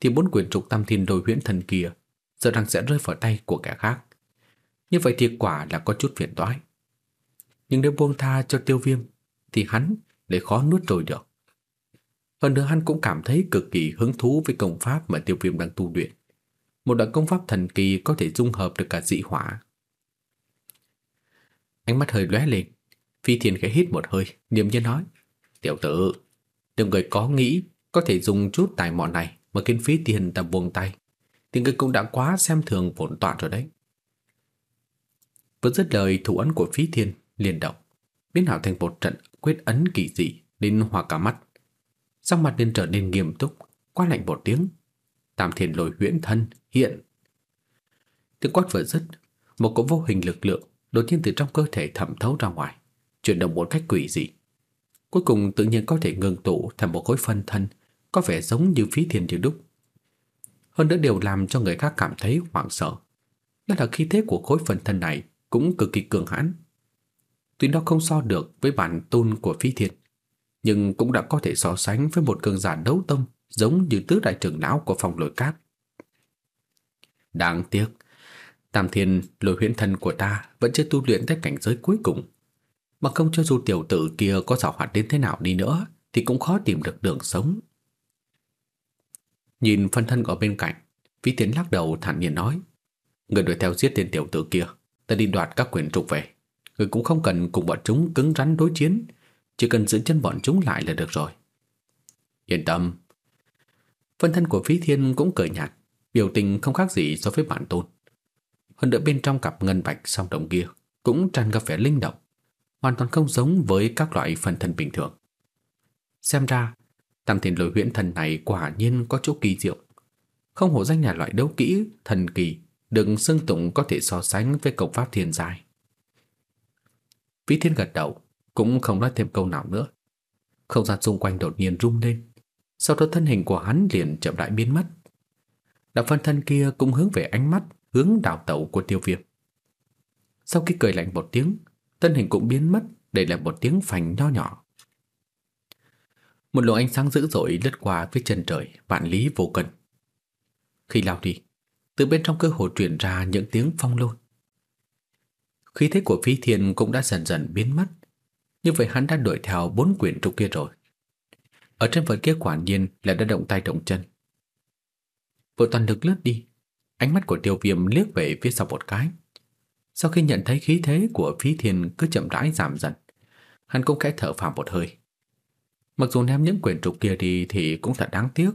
thì bốn quyển trục tam thiên đôi huyễn thần kia giờ rằng sẽ rơi vào tay của kẻ khác. Như vậy thì quả là có chút phiền toái. Nhưng nếu buông tha cho tiêu viêm, thì hắn lại khó nuốt trôi được. Hơn nữa hắn cũng cảm thấy cực kỳ hứng thú với công pháp mà tiêu viêm đang tu luyện. Một đoạn công pháp thần kỳ có thể dung hợp được cả dị hỏa. Ánh mắt hơi lóe lên, Phi thiền khẽ hít một hơi, niềm nhiên nói: "Tiểu tử, đừng người có nghĩ có thể dùng chút tài mọn này mà khiến phí tiền ta buông tay, thì người cũng đã quá xem thường vốn tọa rồi đấy." Vừa dứt lời thủ ấn của Phi Thiên liền động, biến ảo thành một trận quyết ấn kỳ dị đến hoa cả mắt. Sắc mặt liền trở nên nghiêm túc, quát lạnh một tiếng. Tam Thiên Lôi Huyễn Thân hiện. Tiếng quát vừa dứt, một cỗ vô hình lực lượng đột nhiên từ trong cơ thể thẩm thấu ra ngoài, chuyển động một cách quỷ dị. Cuối cùng tự nhiên có thể ngừng tụ thành một khối phân thân có vẻ giống như phí thiên như đúc. Hơn nữa điều làm cho người khác cảm thấy hoảng sợ. Đó là khí thế của khối phân thân này cũng cực kỳ cường hãn. Tuy nó không so được với bản tôn của phi thiệt nhưng cũng đã có thể so sánh với một cường giả đấu tông giống như tứ đại trưởng lão của phòng lôi cát. Đáng tiếc, Tam Thiên lôi huyễn thân của ta vẫn chưa tu luyện tới cảnh giới cuối cùng. Mà không cho dù tiểu tử kia có giảo hoạt đến thế nào đi nữa thì cũng khó tìm được đường sống. Nhìn phân thân ở bên cạnh, Vĩ Tiến lắc đầu thản nhiên nói Người đuổi theo giết tên tiểu tử kia Ta đi đoạt các quyền trục về Người cũng không cần cùng bọn chúng cứng rắn đối chiến. Chỉ cần giữ chân bọn chúng lại là được rồi. Yên tâm. Phân thân của Phí Thiên cũng cười nhạt, Biểu tình không khác gì so với bản tôn. Hơn nữa bên trong cặp ngân bạch song đồng kia Cũng tràn ngập vẻ linh động, Hoàn toàn không giống với các loại phân thân bình thường. Xem ra, Tam thiên lôi huyễn thần này quả nhiên có chỗ kỳ diệu. Không hổ danh nhà loại đấu kỹ Thần kỳ Đừng xưng tụng có thể so sánh với cộng pháp thiên giai. Vĩ thiên gật đầu, Cũng không nói thêm câu nào nữa. Không gian xung quanh đột nhiên rung lên. Sau đó thân hình của hắn liền chậm rãi biến mất. Đạo phân thân kia cũng hướng về ánh mắt, Hướng đạo tẩu của tiêu viêm. Sau khi cười lạnh một tiếng, Thân hình cũng biến mất, Để lại một tiếng phành nho nhỏ. Một luồng ánh sáng dữ dội lướt qua phía chân trời, Vạn lý vô cần Khi lao đi, Từ bên trong cơ hồ truyền ra những tiếng phong lôi. Khí thế của phi thiên cũng đã dần dần biến mất. Như vậy hắn đã đuổi theo bốn quyển trục kia rồi. Ở trên vật kia quả nhiên là đã động tay động chân. Vừa toàn lực lướt đi. Ánh mắt của tiêu viêm liếc về phía sau một cái. Sau khi nhận thấy khí thế của phí thiên cứ chậm rãi giảm dần, Hắn cũng khẽ thở phào một hơi. Mặc dù ném những quyển trục kia đi thì cũng thật đáng tiếc,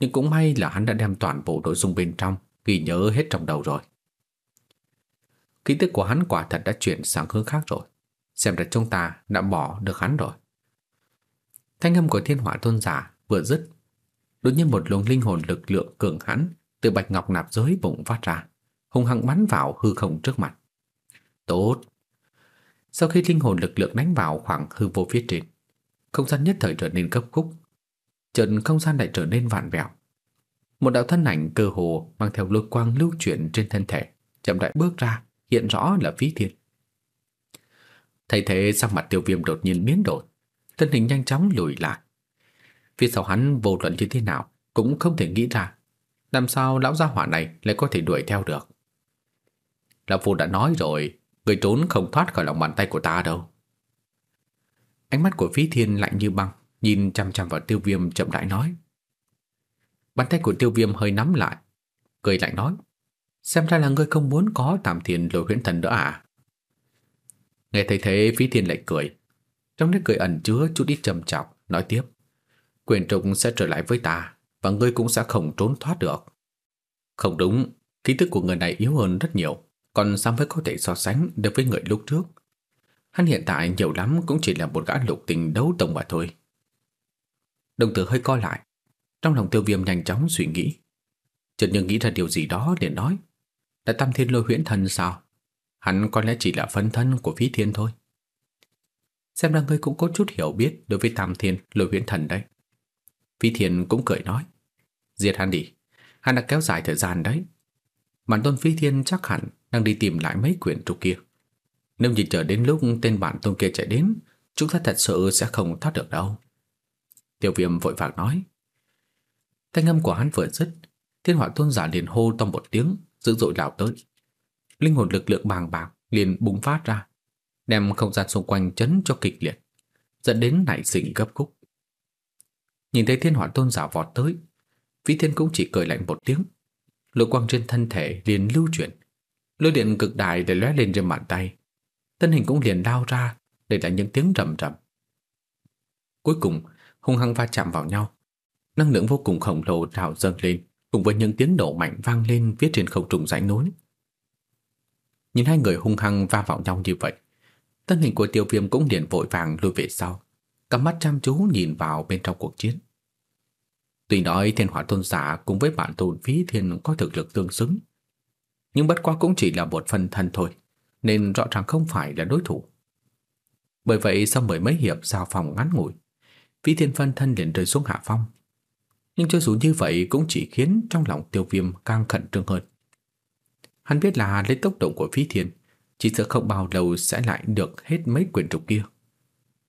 Nhưng cũng may là hắn đã đem toàn bộ nội dung bên trong Ghi nhớ hết trong đầu rồi. Ký tức của hắn quả thật đã chuyển sang hướng khác rồi. Xem ra chúng ta đã bỏ được hắn rồi. Thanh âm của thiên hỏa tôn giả vừa dứt, Đột nhiên một luồng linh hồn lực lượng cường hãn Từ bạch ngọc nạp giới bụng phát ra Hùng hăng bắn vào hư không trước mặt. Tốt. Sau khi linh hồn lực lượng đánh vào khoảng hư vô phía trên, Không gian nhất thời trở nên cấp khúc Trần không gian lại trở nên vạn vẹo. Một đạo thân ảnh cơ hồ Mang theo lôi quang lưu chuyển trên thân thể, Chậm rãi bước ra hiện rõ là phí thiên. Thay thế sắc mặt tiêu viêm đột nhiên biến đổi, thân hình nhanh chóng lùi lại. Phía sau hắn vô luận như thế nào cũng không thể nghĩ ra làm sao lão gia hỏa này lại có thể đuổi theo được. Lão Phu đã nói rồi, người trốn không thoát khỏi lòng bàn tay của ta đâu. Ánh mắt của phí thiên lạnh như băng, nhìn chăm chăm vào tiêu viêm chậm rãi nói. Bàn tay của tiêu viêm hơi nắm lại, cười lạnh nói. Xem ra là ngươi không muốn có tạm thiền lôi huyễn thần nữa à? Nghe thấy thế phí thiên lại cười. Trong nét cười ẩn chứa chút ít trầm trọng, nói tiếp. Quyền trục sẽ trở lại với ta, và ngươi cũng sẽ không trốn thoát được. Không đúng, khí tức của người này yếu hơn rất nhiều, còn sao mới có thể so sánh được với người lúc trước. Hắn hiện tại nhiều lắm cũng chỉ là một gã lục tình đấu tông mà thôi. Đồng tử hơi co lại, trong lòng tiêu viêm nhanh chóng suy nghĩ. Chợt nhưng nghĩ ra điều gì đó để nói. Là tam thiên lôi huyễn thần sao? Hắn có lẽ chỉ là phân thân của phí thiên thôi. Xem ra ngươi cũng có chút hiểu biết đối với tam thiên lôi huyễn thần đấy. Phí thiên cũng cười nói. diệt hắn đi. Hắn đã kéo dài thời gian đấy. Bản tôn phí thiên chắc hẳn đang đi tìm lại mấy quyển trục kia. Nếu như chờ đến lúc tên bản tôn kia chạy đến, chúng ta thật sự sẽ không thoát được đâu. Tiêu viêm vội vàng nói. Thanh âm của hắn vừa dứt, thiên hỏa tôn giả liền hô to một tiếng, dữ dội lao tới. Linh hồn lực lượng bàng bạc liền bùng phát ra, đem không gian xung quanh chấn cho kịch liệt, dẫn đến nảy sinh gấp khúc. Nhìn thấy thiên hỏa tôn giả vọt tới, Vĩ Thiên cũng chỉ cười lạnh một tiếng. Lôi quang trên thân thể liền lưu chuyển, lôi điện cực đại để lóe lên trên bàn tay. Thân hình cũng liền lao ra, để lại những tiếng rầm rầm. Cuối cùng, hung hăng va chạm vào nhau. Năng lượng vô cùng khổng lồ trào dâng lên, cùng với những tiếng nổ mạnh vang lên phía trên không trung dãy núi. Nhìn hai người hung hăng va vào nhau như vậy, thân hình của tiêu viêm cũng liền vội vàng lùi về sau, cắm mắt chăm chú nhìn vào bên trong cuộc chiến. Tuy nói thiên hỏa tôn giả cùng với bản tôn phí thiên có thực lực tương xứng, nhưng bất quá cũng chỉ là một phần thân thôi, nên rõ ràng không phải là đối thủ. Bởi vậy sau mười mấy hiệp giao phòng ngắn ngủi, phí thiên phân thân liền rơi xuống hạ phong. Nhưng cho dù như vậy cũng chỉ khiến trong lòng tiêu viêm càng khẩn trương hơn. Hắn biết là lấy tốc độ của phí thiền chỉ sợ không bao lâu sẽ lại được hết mấy quyển trục kia.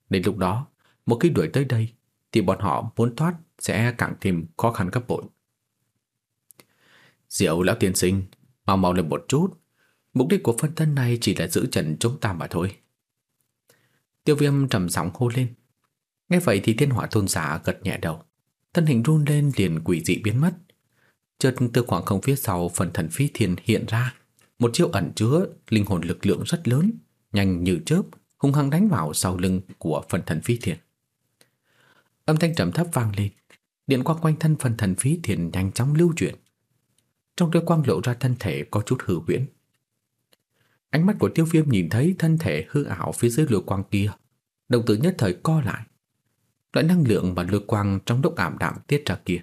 Đến lúc đó, một khi đuổi tới đây, thì bọn họ muốn thoát sẽ càng thêm khó khăn gấp bội. Diệu lão tiên sinh, mau mau lên một chút. Mục đích của phân thân này chỉ là giữ trận chúng ta mà thôi. Tiêu viêm trầm giọng hô lên. Nghe vậy thì thiên hỏa tôn giả gật nhẹ đầu. Thân hình run lên liền quỷ dị biến mất. Chợt từ khoảng không phía sau phần thần phi thiên hiện ra. Một chiêu ẩn chứa linh hồn lực lượng rất lớn, nhanh như chớp, hung hăng đánh vào sau lưng của phần thần phi thiên. Âm thanh trầm thấp vang lên, điện quang quanh thân phần thần phi thiên nhanh chóng lưu chuyển. Trong đôi quang lộ ra thân thể có chút hư huyễn. Ánh mắt của tiêu viêm nhìn thấy thân thể hư ảo phía dưới lửa quang kia, đồng tử nhất thời co lại. Loại năng lượng mà lôi quang trong lúc ảm đạm tiết ra kia,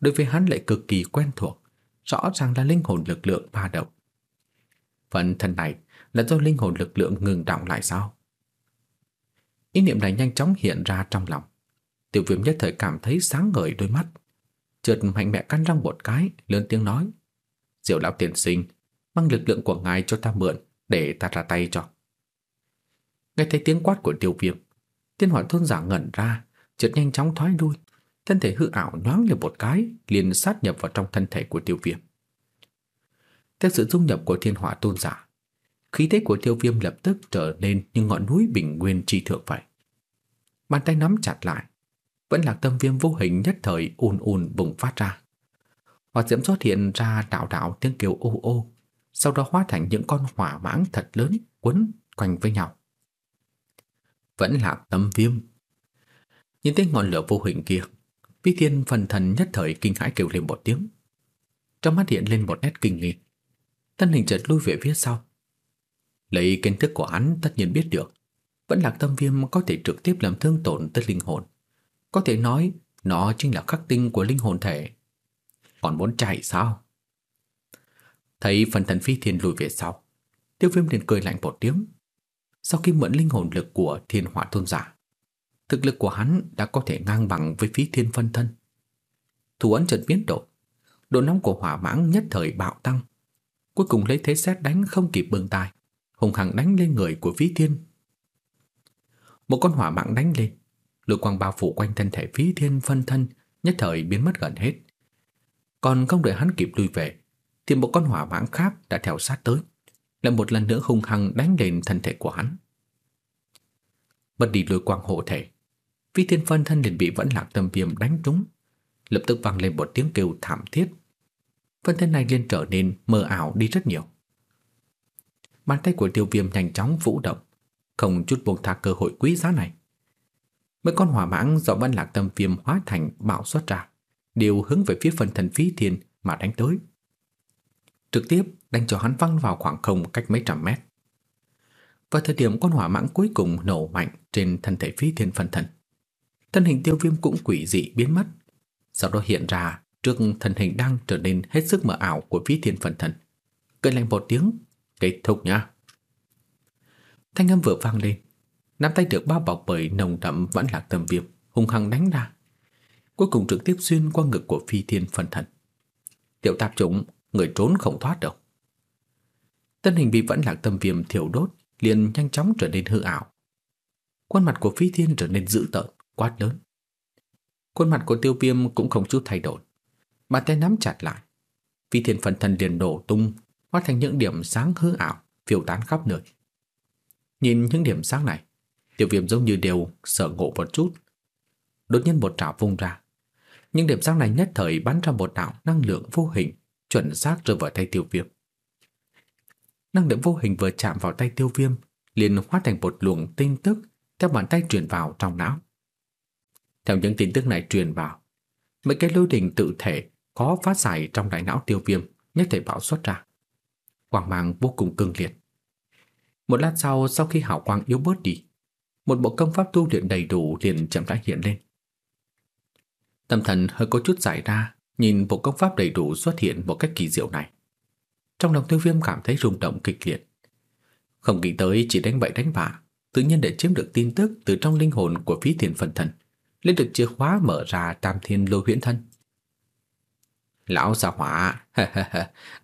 đối với hắn lại cực kỳ quen thuộc, rõ ràng là linh hồn lực lượng ba động. Phần thân này là do linh hồn lực lượng ngừng động lại sao? Ý niệm này nhanh chóng hiện ra trong lòng. Tiểu viêm nhất thời cảm thấy sáng ngời đôi mắt. Chợt mạnh mẽ căn răng một cái, lớn tiếng nói. Diệu lão tiền sinh, mang lực lượng của ngài cho ta mượn, để ta ra tay cho. Nghe thấy tiếng quát của tiêu viêm, tiên hỏa thôn giả ngẩn ra, chợt nhanh chóng thoái lui, thân thể hư ảo nhoáng lên một cái, liền sát nhập vào trong thân thể của tiêu viêm. Theo sự dung nhập của thiên hỏa tôn giả, khí thế của tiêu viêm lập tức trở nên như ngọn núi bình nguyên tri thượng vậy. Bàn tay nắm chặt lại, vẫn là tâm viêm vô hình nhất thời ùn ùn bùng phát ra. Hỏa diễm xuất hiện ra đạo đạo tiếng kêu ô ô, sau đó hóa thành những con hỏa mãng thật lớn quấn quanh với nhau. Vẫn là tâm viêm. Nhìn thấy ngọn lửa vô hình kia, phi Thiên phần thần nhất thời kinh hãi kêu lên một tiếng. Trong mắt hiện lên một nét kinh nghi. Thân hình chợt lui về phía sau. Lấy kiến thức của hắn tất nhiên biết được, vẫn là tâm viêm có thể trực tiếp làm thương tổn tới linh hồn. Có thể nói nó chính là khắc tinh của linh hồn thể. Còn muốn chạy sao? Thấy phần thần phi thiên lùi về sau, tiêu viêm liền cười lạnh một tiếng. Sau khi mượn linh hồn lực của thiên hỏa tôn giả, thực lực của hắn đã có thể ngang bằng với phí thiên phân thân. Thủ ấn chợt biến đổi, độ nóng của hỏa mãng nhất thời bạo tăng, cuối cùng lấy thế xét đánh không kịp bừng tài, hùng hằng đánh lên người của phí thiên. Một con hỏa mãng đánh lên, lửa quang bao phủ quanh thân thể phí thiên phân thân nhất thời biến mất gần hết. Còn không đợi hắn kịp lui về, thì một con hỏa mãng khác đã theo sát tới, lại một lần nữa hung hăng đánh lên thân thể của hắn. bất đi lôi quang hộ thể, phi thiên phân thân liền bị vẫn lạc tâm viêm đánh trúng, lập tức vang lên một tiếng kêu thảm thiết. Phân thân này liền trở nên mơ ảo đi rất nhiều. Bàn tay của tiêu viêm nhanh chóng vũ động, không chút buông tha cơ hội quý giá này. Mấy con hỏa mãng do vẫn lạc tâm viêm hóa thành bạo xuất ra, đều hướng về phía phần thần phi thiên mà đánh tới trực tiếp đánh cho hắn văng vào khoảng không cách mấy trăm mét. Vào thời điểm con hỏa mãng cuối cùng nổ mạnh trên thân thể phi thiên phân thần, thân hình tiêu viêm cũng quỷ dị biến mất, sau đó hiện ra trước thân hình đang trở nên hết sức mờ ảo của phi thiên phần thần. Cười lạnh một tiếng, kết thúc nha. Thanh âm vừa vang lên, nắm tay được bao bọc bởi nồng đậm vẫn lạc tâm viêm, hung hăng đánh ra. Cuối cùng trực tiếp xuyên qua ngực của phi thiên phần thần. Tiểu tạp chủng, người trốn không thoát đâu. Tân hình bị vẫn lạc tâm viêm thiểu đốt, liền nhanh chóng trở nên hư ảo. Khuôn mặt của phi thiên trở nên dữ tợn, quát lớn. Khuôn mặt của tiêu viêm cũng không chút thay đổi. Bàn tay nắm chặt lại. Phi thiên phần thân liền đổ tung, hóa thành những điểm sáng hư ảo, phiêu tán khắp nơi. Nhìn những điểm sáng này, tiêu viêm giống như đều sợ ngộ một chút. Đột nhiên một trảo vung ra. Những điểm sáng này nhất thời bắn ra một đạo năng lượng vô hình, chuẩn xác rơi vào tay tiêu viêm. Năng lượng vô hình vừa chạm vào tay tiêu viêm, liền hóa thành một luồng tinh tức theo bàn tay truyền vào trong não. Theo những tin tức này truyền vào, mấy cái lôi đình tự thể có phát giải trong đại não tiêu viêm nhất thể bạo xuất ra. Quang mang vô cùng cương liệt. Một lát sau, sau khi hào quang yếu bớt đi, một bộ công pháp tu luyện đầy đủ liền chậm rãi hiện lên. Tâm thần hơi có chút giải ra, nhìn bộ công pháp đầy đủ xuất hiện một cách kỳ diệu này. Trong lòng tiêu viêm cảm thấy rung động kịch liệt. Không nghĩ tới chỉ đánh bậy đánh bạ, tự nhiên để chiếm được tin tức từ trong linh hồn của phí thiền phần thần, lấy được chìa khóa mở ra tam thiên lôi huyễn thân. Lão già hỏa,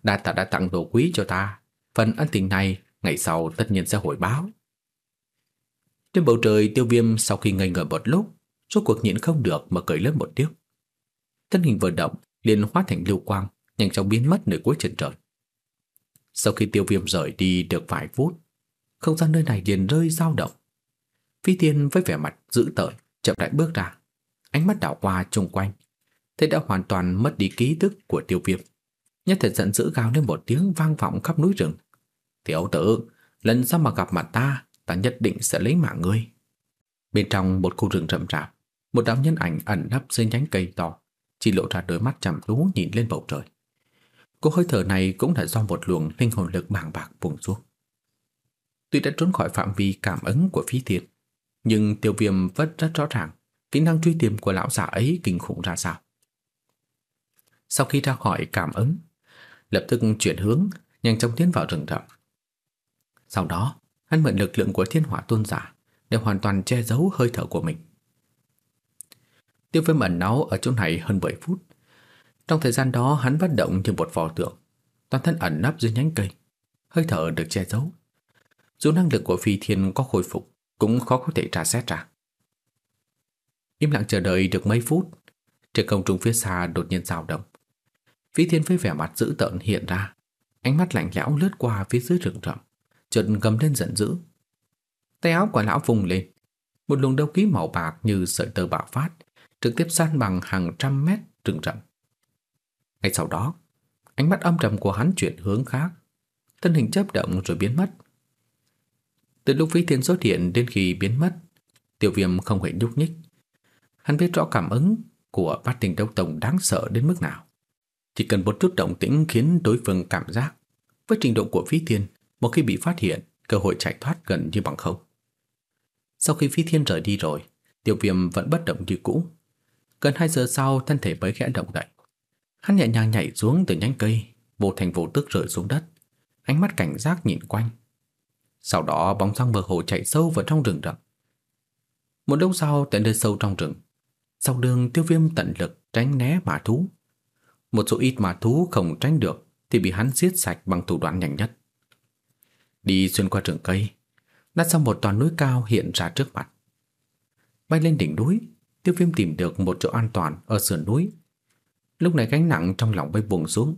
đa tạ đã tặng đồ quý cho ta. Phần ân tình này, ngày sau tất nhiên sẽ hồi báo. Trên bầu trời tiêu viêm sau khi ngây ngờ một lúc, rốt cuộc nhịn không được mà cười lớn một tiếng. Thân hình vừa động, liền hóa thành lưu quang, nhanh chóng biến mất nơi cuối chân trời. Sau khi tiêu viêm rời đi được vài phút, không gian nơi này liền rơi dao động. Phi tiên với vẻ mặt dữ tợn, chậm rãi bước ra, ánh mắt đảo qua xung quanh, thế đã hoàn toàn mất đi ký tức của tiêu viêm. Nhất thời giận dữ gào lên một tiếng vang vọng khắp núi rừng. Tiểu tử, lần sau mà gặp mặt ta, ta nhất định sẽ lấy mạng ngươi. Bên trong một khu rừng rậm rạp, một đám nhân ảnh ẩn nấp dưới nhánh cây to, chỉ lộ ra đôi mắt chăm chú nhìn lên bầu trời. Cô hơi thở này cũng là do một luồng linh hồn lực bàng bạc buông xuống. Tuy đã trốn khỏi phạm vi cảm ứng của phi thiệt, nhưng tiêu viêm vẫn rất rõ ràng kỹ năng truy tìm của lão già ấy kinh khủng ra sao. Sau khi ra khỏi cảm ứng, lập tức chuyển hướng, nhanh chóng tiến vào rừng rậm. Sau đó, hắn mượn lực lượng của thiên hỏa tôn giả để hoàn toàn che giấu hơi thở của mình. Tiêu viêm ẩn náu ở chỗ này hơn 7 phút. Trong thời gian đó hắn bắt động như một vò tượng, toàn thân ẩn nấp dưới nhánh cây, hơi thở được che giấu. Dù năng lực của phi thiên có khôi phục, cũng khó có thể tra xét ra. Im lặng chờ đợi được mấy phút, trên không trung phía xa đột nhiên dao động. Phi thiên với vẻ mặt dữ tợn hiện ra, ánh mắt lạnh lẽo lướt qua phía dưới rừng rậm, chợt gầm lên giận dữ. Tay áo của lão vùng lên, một luồng đấu khí màu bạc như sợi tơ bạo phát, trực tiếp san bằng hàng trăm mét rừng rậm. Ngay sau đó, ánh mắt âm trầm của hắn chuyển hướng khác, thân hình chớp động rồi biến mất. Từ lúc Vĩ Thiên xuất hiện đến khi biến mất, Tiểu Viêm không hề nhúc nhích. Hắn biết rõ cảm ứng của bát tình đấu tổng đáng sợ đến mức nào. Chỉ cần một chút động tĩnh khiến đối phương cảm giác với trình độ của Vĩ Thiên, một khi bị phát hiện, cơ hội chạy thoát gần như bằng không. Sau khi Vĩ Thiên rời đi rồi, Tiểu Viêm vẫn bất động như cũ. Gần 2 giờ sau, thân thể mới khẽ động đậy. Hắn nhẹ nhàng nhảy xuống từ nhánh cây, vô thành vô tức rơi xuống đất, ánh mắt cảnh giác nhìn quanh. Sau đó bóng dáng bờ hồ chạy sâu vào trong rừng rậm. Một lúc sau tại nơi sâu trong rừng, sau đường tiêu viêm tận lực tránh né mã thú. Một số ít mã thú không tránh được thì bị hắn giết sạch bằng thủ đoạn nhanh nhất. Đi xuyên qua rừng cây, đã sau một toàn núi cao hiện ra trước mặt. Bay lên đỉnh núi, tiêu viêm tìm được một chỗ an toàn ở sườn núi. Lúc này gánh nặng trong lòng bay buông xuống,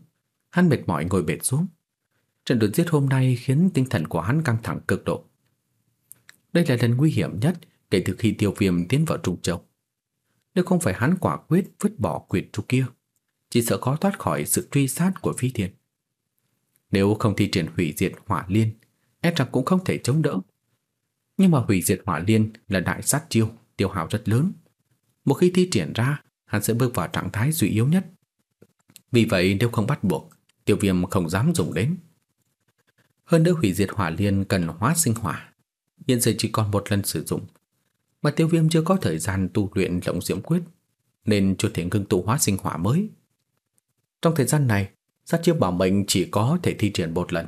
hắn mệt mỏi ngồi bệt xuống. Trận đột giết hôm nay khiến tinh thần của hắn căng thẳng cực độ. Đây là lần nguy hiểm nhất kể từ khi tiêu viêm tiến vào Trung Châu. Nếu không phải hắn quả quyết vứt bỏ quyệt trục kia, chỉ sợ khó thoát khỏi sự truy sát của phi thiên. Nếu không thi triển hủy diệt hỏa liên, e rằng cũng không thể chống đỡ. Nhưng mà hủy diệt hỏa liên là đại sát chiêu, tiêu hao rất lớn. Một khi thi triển ra, hắn sẽ bước vào trạng thái suy yếu nhất. Vì vậy nếu không bắt buộc, tiêu viêm không dám dùng đến. Hơn nữa hủy diệt hỏa liên cần hóa sinh hỏa, hiện giờ chỉ còn một lần sử dụng. Mà tiêu viêm chưa có thời gian tu luyện lộng diễm quyết, nên chưa thể ngưng tụ hóa sinh hỏa mới. Trong thời gian này, sát chiêu bảo mệnh chỉ có thể thi triển một lần.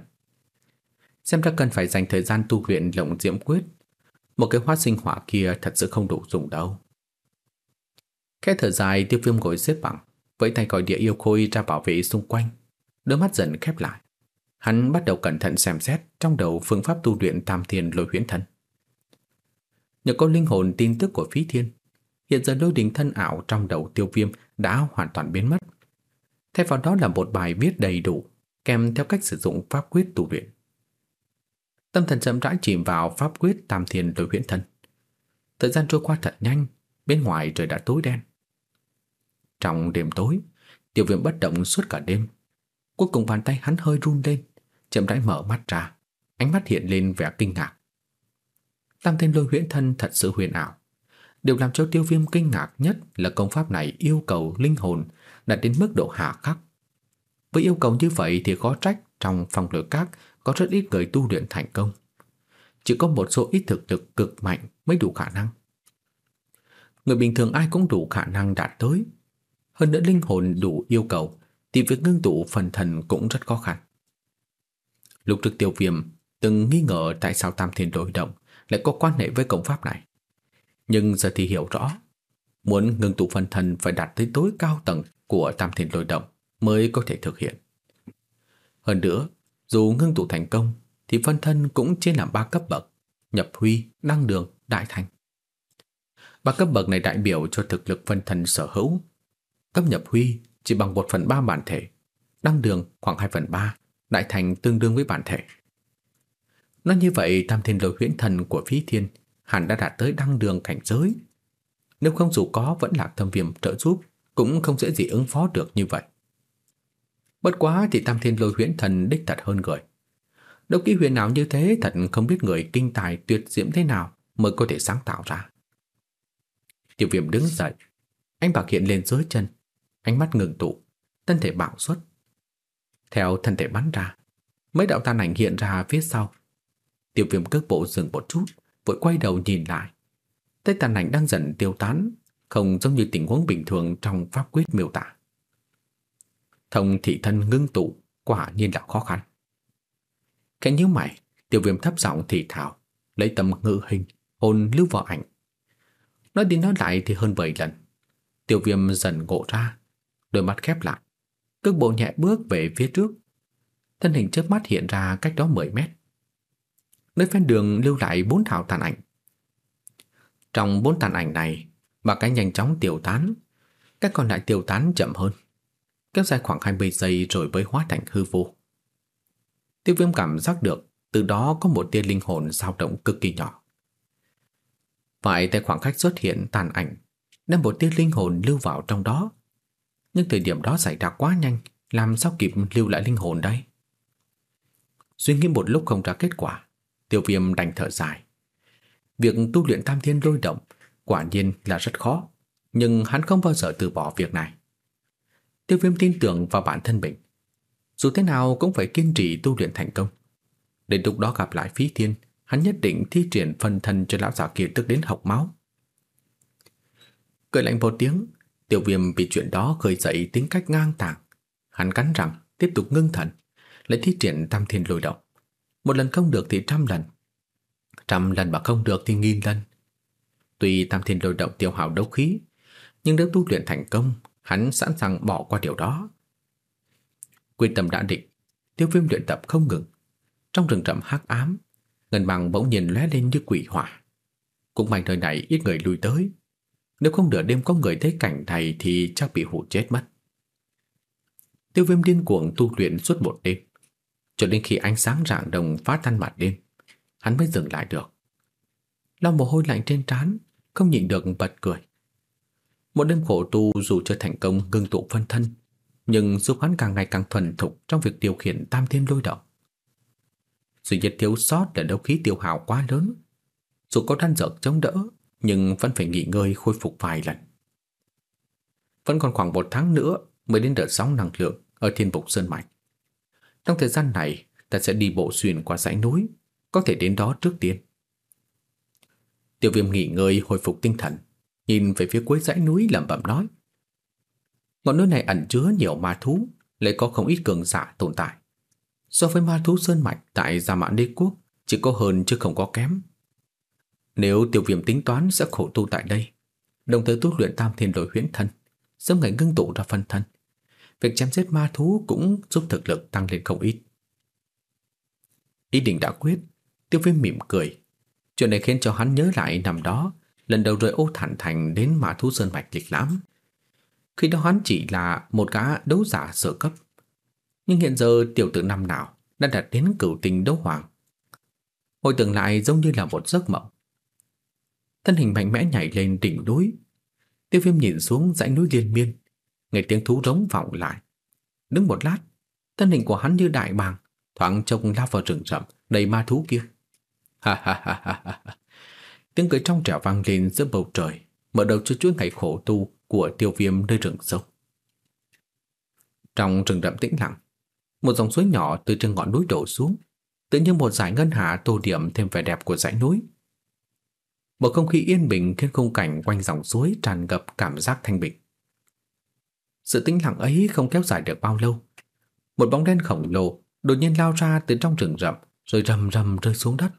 Xem ra cần phải dành thời gian tu luyện lộng diễm quyết Một cái hóa sinh hỏa kia thật sự không đủ dùng đâu Khẽ thở dài tiêu viêm ngồi xếp bằng Với tay gọi địa yêu khôi ra bảo vệ xung quanh Đôi mắt dần khép lại Hắn bắt đầu cẩn thận xem xét Trong đầu phương pháp tu luyện tam thiền lôi huyễn thân Nhờ có linh hồn tin tức của phí thiên, Hiện giờ lôi đình thân ảo trong đầu tiêu viêm Đã hoàn toàn biến mất. Thay vào đó là một bài viết đầy đủ, Kèm theo cách sử dụng pháp quyết tu luyện. Tâm thần chậm rãi chìm vào pháp quyết tam thiền lôi huyễn thân Thời gian trôi qua thật nhanh, Bên ngoài trời đã tối đen. Trong đêm tối Tiểu viêm bất động suốt cả đêm. Cuối cùng bàn tay hắn hơi run lên Chậm rãi mở mắt ra, Ánh mắt hiện lên vẻ kinh ngạc. Tam thiên lôi huyễn thân thật sự huyền ảo. Điều làm cho tiêu viêm kinh ngạc nhất Là công pháp này yêu cầu linh hồn Đạt đến mức độ hạ khắc. Với yêu cầu như vậy thì khó trách Trong phòng lửa các Có rất ít người tu luyện thành công. Chỉ có một số ít thực lực cực mạnh Mới đủ khả năng. Người bình thường ai cũng đủ khả năng đạt tới. Hơn nữa linh hồn đủ yêu cầu, Thì việc ngưng tụ phần thần cũng rất khó khăn. Lục trực tiêu viêm Từng nghi ngờ tại sao tam thiên đổi động Lại có quan hệ với công pháp này. Nhưng giờ thì hiểu rõ Muốn ngưng tụ phân thần phải đạt tới tối cao tầng Của tam thiên lôi động Mới có thể thực hiện. Hơn nữa Dù ngưng tụ thành công Thì phân thân cũng chia làm ba cấp bậc Nhập huy, đăng đường, đại thành. Ba cấp bậc này đại biểu cho thực lực phân thân sở hữu. Cấp nhập huy chỉ bằng 1 phần 3 bản thể, đăng đường khoảng 2 phần 3, đại thành tương đương với bản thể. Nói như vậy, tam thiên lôi huyễn thần của phí thiên hẳn đã đạt tới đăng đường cảnh giới. Nếu không dù có vẫn là thâm viêm trợ giúp, cũng không dễ gì ứng phó được như vậy. Bất quá thì tam thiên lôi huyễn thần đích thật hơn người. Đâu kỹ huyền nào như thế thật không biết người kinh tài tuyệt diễm thế nào mới có thể sáng tạo ra. Tiểu viêm đứng dậy Anh bạc hiện lên dưới chân Ánh mắt ngừng tụ Thân thể bạo xuất theo thân thể bắn ra Mấy đạo tàn ảnh hiện ra phía sau. Tiêu viêm cước bộ dừng một chút Vội quay đầu nhìn lại. Thấy tàn ảnh đang dần tiêu tán Không giống như tình huống bình thường trong pháp quyết miêu tả. Thông thị thân ngưng tụ Quả nhiên là khó khăn. Cái nhíu mày Tiêu viêm thấp giọng thì thảo Lấy tầm ngự hình Hồn lưu vào ảnh. Nói đi nói lại thì hơn 7 lần. Tiểu viêm dần ngộ ra, đôi mắt khép lại, cước bộ nhẹ bước về phía trước. Thân hình chớp mắt hiện ra cách đó 10 mét. Nơi ven đường lưu lại bốn thảo tàn ảnh. Trong bốn tàn ảnh này, ba cái nhanh chóng tiêu tán, các còn lại tiêu tán chậm hơn. Kéo dài khoảng 20 giây rồi mới hóa thành hư vô. Tiêu viêm cảm giác được từ đó có một tia linh hồn dao động cực kỳ nhỏ. Phải tại khoảng cách xuất hiện tàn ảnh Đem một tia linh hồn lưu vào trong đó nhưng thời điểm đó xảy ra quá nhanh Làm sao kịp lưu lại linh hồn đây? Suy nghĩ một lúc không ra kết quả Tiêu viêm đành thở dài. Việc tu luyện tam thiên lôi động Quả nhiên là rất khó Nhưng hắn không bao giờ từ bỏ việc này. Tiêu viêm tin tưởng vào bản thân mình. Dù thế nào cũng phải kiên trì tu luyện thành công. Đến lúc đó gặp lại phí thiên hắn nhất định thi triển phần thân cho lão già kia tức đến học máu. Cười lạnh một tiếng, tiểu viêm vì chuyện đó khởi dậy tính cách ngang tàng. Hắn cắn răng tiếp tục ngưng thần, lại thi triển tam thiên lôi động. Một lần không được thì trăm lần. Trăm lần mà không được thì nghìn lần. Tuy tam thiên lôi động tiêu hào đấu khí, nhưng nếu tu luyện thành công, hắn sẵn sàng bỏ qua điều đó. Quyết tâm đã định, tiêu viêm luyện tập không ngừng. Trong rừng rậm hắc ám, Ngân bằng bỗng nhiên lóe lên như quỷ hỏa. Cũng may nơi này ít người lui tới. Nếu không nửa đêm có người thấy cảnh này thì chắc bị hụ chết mất. Tiêu viêm điên cuồng tu luyện suốt một đêm. Cho đến khi ánh sáng rạng đồng phá tan mặt đêm, hắn mới dừng lại được. Lau mồ hôi lạnh trên trán, không nhịn được bật cười. Một đêm khổ tu dù chưa thành công ngưng tụ phân thân, nhưng giúp hắn càng ngày càng thuần thục trong việc điều khiển tam thiên lôi động. Sự nhiệt thiếu sót là đấu khí tiêu hào quá lớn. Dù có đan dược chống đỡ, nhưng vẫn phải nghỉ ngơi khôi phục vài lần. Vẫn còn khoảng một tháng nữa mới đến đợt sóng năng lượng ở thiên bục Sơn Mạch. Trong thời gian này, ta sẽ đi bộ xuyên qua dãy núi, có thể đến đó trước tiên. Tiểu viêm nghỉ ngơi hồi phục tinh thần, nhìn về phía cuối dãy núi lẩm bẩm nói. Ngọn núi này ẩn chứa nhiều ma thú, lại có không ít cường giả tồn tại. So với ma thú sơn mạch tại Gia Mã Đế Quốc chỉ có hơn chứ không có kém. Nếu tiêu viêm tính toán sẽ khổ tu tại đây, đồng thời tu luyện tam thiên đổi huyễn thân, sớm ngày ngưng tụ ra phân thân, việc chém giết ma thú cũng giúp thực lực tăng lên không ít. Ý định đã quyết, tiêu viêm mỉm cười. Chuyện này khiến cho hắn nhớ lại năm đó, lần đầu rời ô thản thành đến ma thú sơn mạch lịch lãm. Khi đó hắn chỉ là một gã đấu giả sở cấp. Nhưng hiện giờ tiểu tử năm nào đã đạt đến cửu tình đấu hoàng. Hồi tưởng lại giống như là một giấc mộng. Thân hình mạnh mẽ nhảy lên đỉnh núi. Tiêu viêm nhìn xuống dãy núi liên miên, nghe tiếng thú rống vọng lại. Đứng một lát, thân hình của hắn như đại bàng, thoáng trông lao vào rừng rậm đầy ma thú kia. Ha ha ha ha ha. Tiếng cười trong trẻo vang lên giữa bầu trời, mở đầu cho chuỗi ngày khổ tu của tiêu viêm nơi rừng sâu. Trong rừng rậm tĩnh lặng, một dòng suối nhỏ từ trên ngọn núi đổ xuống, tự như một dải ngân hạ tô điểm thêm vẻ đẹp của dãy núi. Một không khí yên bình khiến khung cảnh quanh dòng suối tràn ngập cảm giác thanh bình. Sự tĩnh lặng ấy không kéo dài được bao lâu. Một bóng đen khổng lồ đột nhiên lao ra từ trong rừng rậm rồi rầm rầm rơi xuống đất.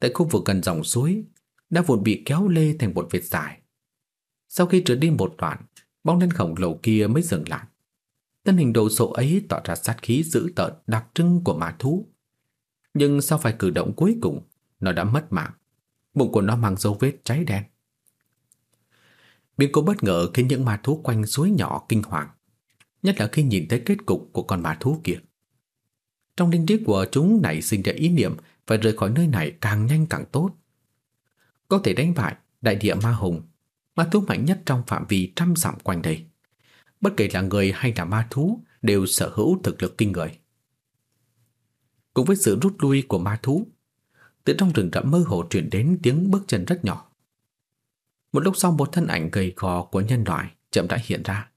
Tại khu vực gần dòng suối, đã vụn bị kéo lê thành một vệt dài. Sau khi trượt đi một đoạn, bóng đen khổng lồ kia mới dừng lại. Thân hình đồ sộ ấy tỏ ra sát khí dữ tợn đặc trưng của ma thú. Nhưng sau phải cử động cuối cùng, nó đã mất mạng. Bụng của nó mang dấu vết cháy đen. Biến cố bất ngờ khiến những ma thú quanh suối nhỏ kinh hoàng. Nhất là khi nhìn thấy kết cục của con ma thú kia. Trong linh trí của chúng nảy sinh ra ý niệm phải rời khỏi nơi này càng nhanh càng tốt. Có thể đánh bại đại địa ma hùng, ma thú mạnh nhất trong phạm vi trăm dặm quanh đây. Bất kể là người hay là ma thú đều sở hữu thực lực kinh người. Cùng với sự rút lui của ma thú, từ trong rừng rậm mơ hồ truyền đến tiếng bước chân rất nhỏ. Một lúc sau một thân ảnh gầy gò của nhân loại chậm rãi hiện ra.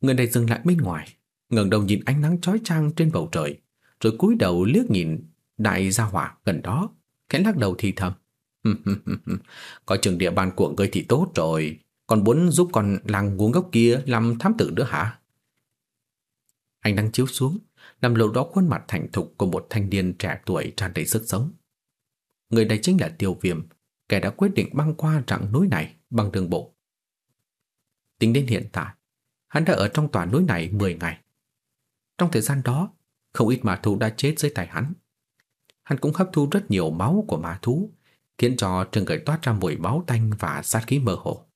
Người này dừng lại bên ngoài, ngẩng đầu nhìn ánh nắng chói chang trên bầu trời, rồi cúi đầu liếc nhìn đại gia hỏa gần đó, khẽ lắc đầu thì thầm. Có trường địa bàn của ngươi thì tốt rồi, còn muốn giúp con làng nguồn gốc kia làm thám tử nữa hả? Anh đang chiếu xuống, làm lộ đó khuôn mặt thành thục của một thanh niên trẻ tuổi tràn đầy sức sống. Người này chính là Tiêu Viêm, kẻ đã quyết định băng qua rặng núi này bằng đường bộ. Tính đến hiện tại, hắn đã ở trong tòa núi này 10 ngày. Trong thời gian đó, không ít ma thú đã chết dưới tay hắn. Hắn cũng hấp thu rất nhiều máu của ma thú, khiến cho trên người toát ra mùi máu tanh và sát khí mơ hồ.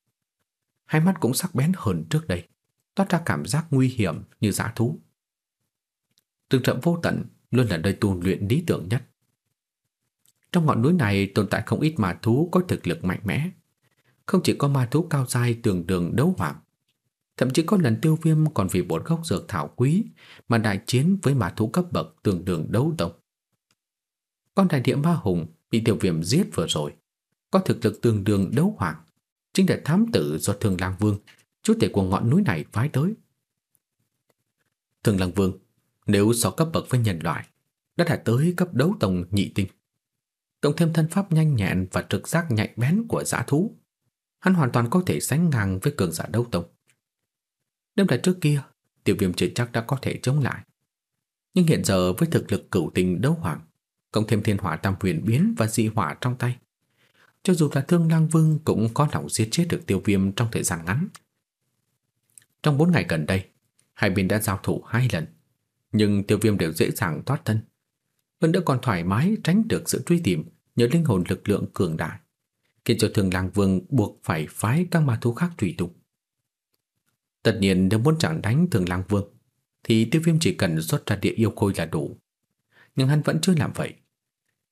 Hai mắt cũng sắc bén hơn trước đây, toát ra cảm giác nguy hiểm như dã thú. Rừng rậm vô tận luôn là nơi tu luyện lý tưởng nhất. Trong ngọn núi này tồn tại không ít ma thú có thực lực mạnh mẽ. Không chỉ có ma thú cao dai tường đường đấu hoàng, Thậm chí có lần tiêu viêm còn vì một gốc dược thảo quý mà đại chiến với ma thú cấp bậc tương đương đấu tông. Con đại địa ma hùng bị tiêu viêm giết vừa rồi, có thực lực tương đương đấu hoàng, chính là thám tử do Thường Lang Vương, chủ tể của ngọn núi này phái tới. Thường Lang Vương, nếu so cấp bậc với nhân loại, đã đạt tới cấp đấu tông nhị tinh. Cộng thêm thân pháp nhanh nhẹn và trực giác nhạy bén của giả thú, hắn hoàn toàn có thể sánh ngang với cường giả đấu tông. đêm đại trước kia, tiểu viêm chưa chắc đã có thể chống lại. Nhưng hiện giờ với thực lực cửu tình đấu hoàng, cộng thêm thiên hỏa tam huyền biến và dị hỏa trong tay, cho dù là thương lang vương cũng có lòng giết chết được tiêu viêm trong thời gian ngắn. Trong bốn ngày gần đây, hai bên đã giao thủ hai lần, nhưng tiêu viêm đều dễ dàng thoát thân. Hơn nữa còn thoải mái tránh được sự truy tìm nhờ linh hồn lực lượng cường đại, khiến cho thường lang vương buộc phải phái các ma thú khác truy tung. Tất nhiên nếu muốn chẳng đánh thường lang vương Thì tiêu viêm chỉ cần xuất ra địa yêu khôi là đủ. Nhưng hắn vẫn chưa làm vậy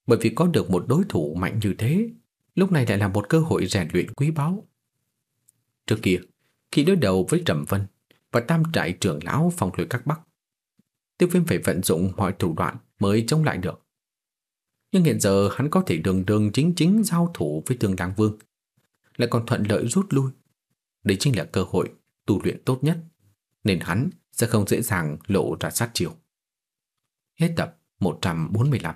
Bởi vì có được một đối thủ mạnh như thế Lúc này lại là một cơ hội rèn luyện quý báu. Trước kia Khi đối đầu với Trầm Vân Và tam trại trưởng lão phòng luyện các bắc Tiêu viêm phải vận dụng mọi thủ đoạn Mới chống lại được. Nhưng hiện giờ hắn có thể đường đường chính chính giao thủ với thường lang vương. Lại còn thuận lợi rút lui. Đây chính là cơ hội tu luyện tốt nhất, nên hắn sẽ không dễ dàng lộ ra sát chiêu. Hết tập 145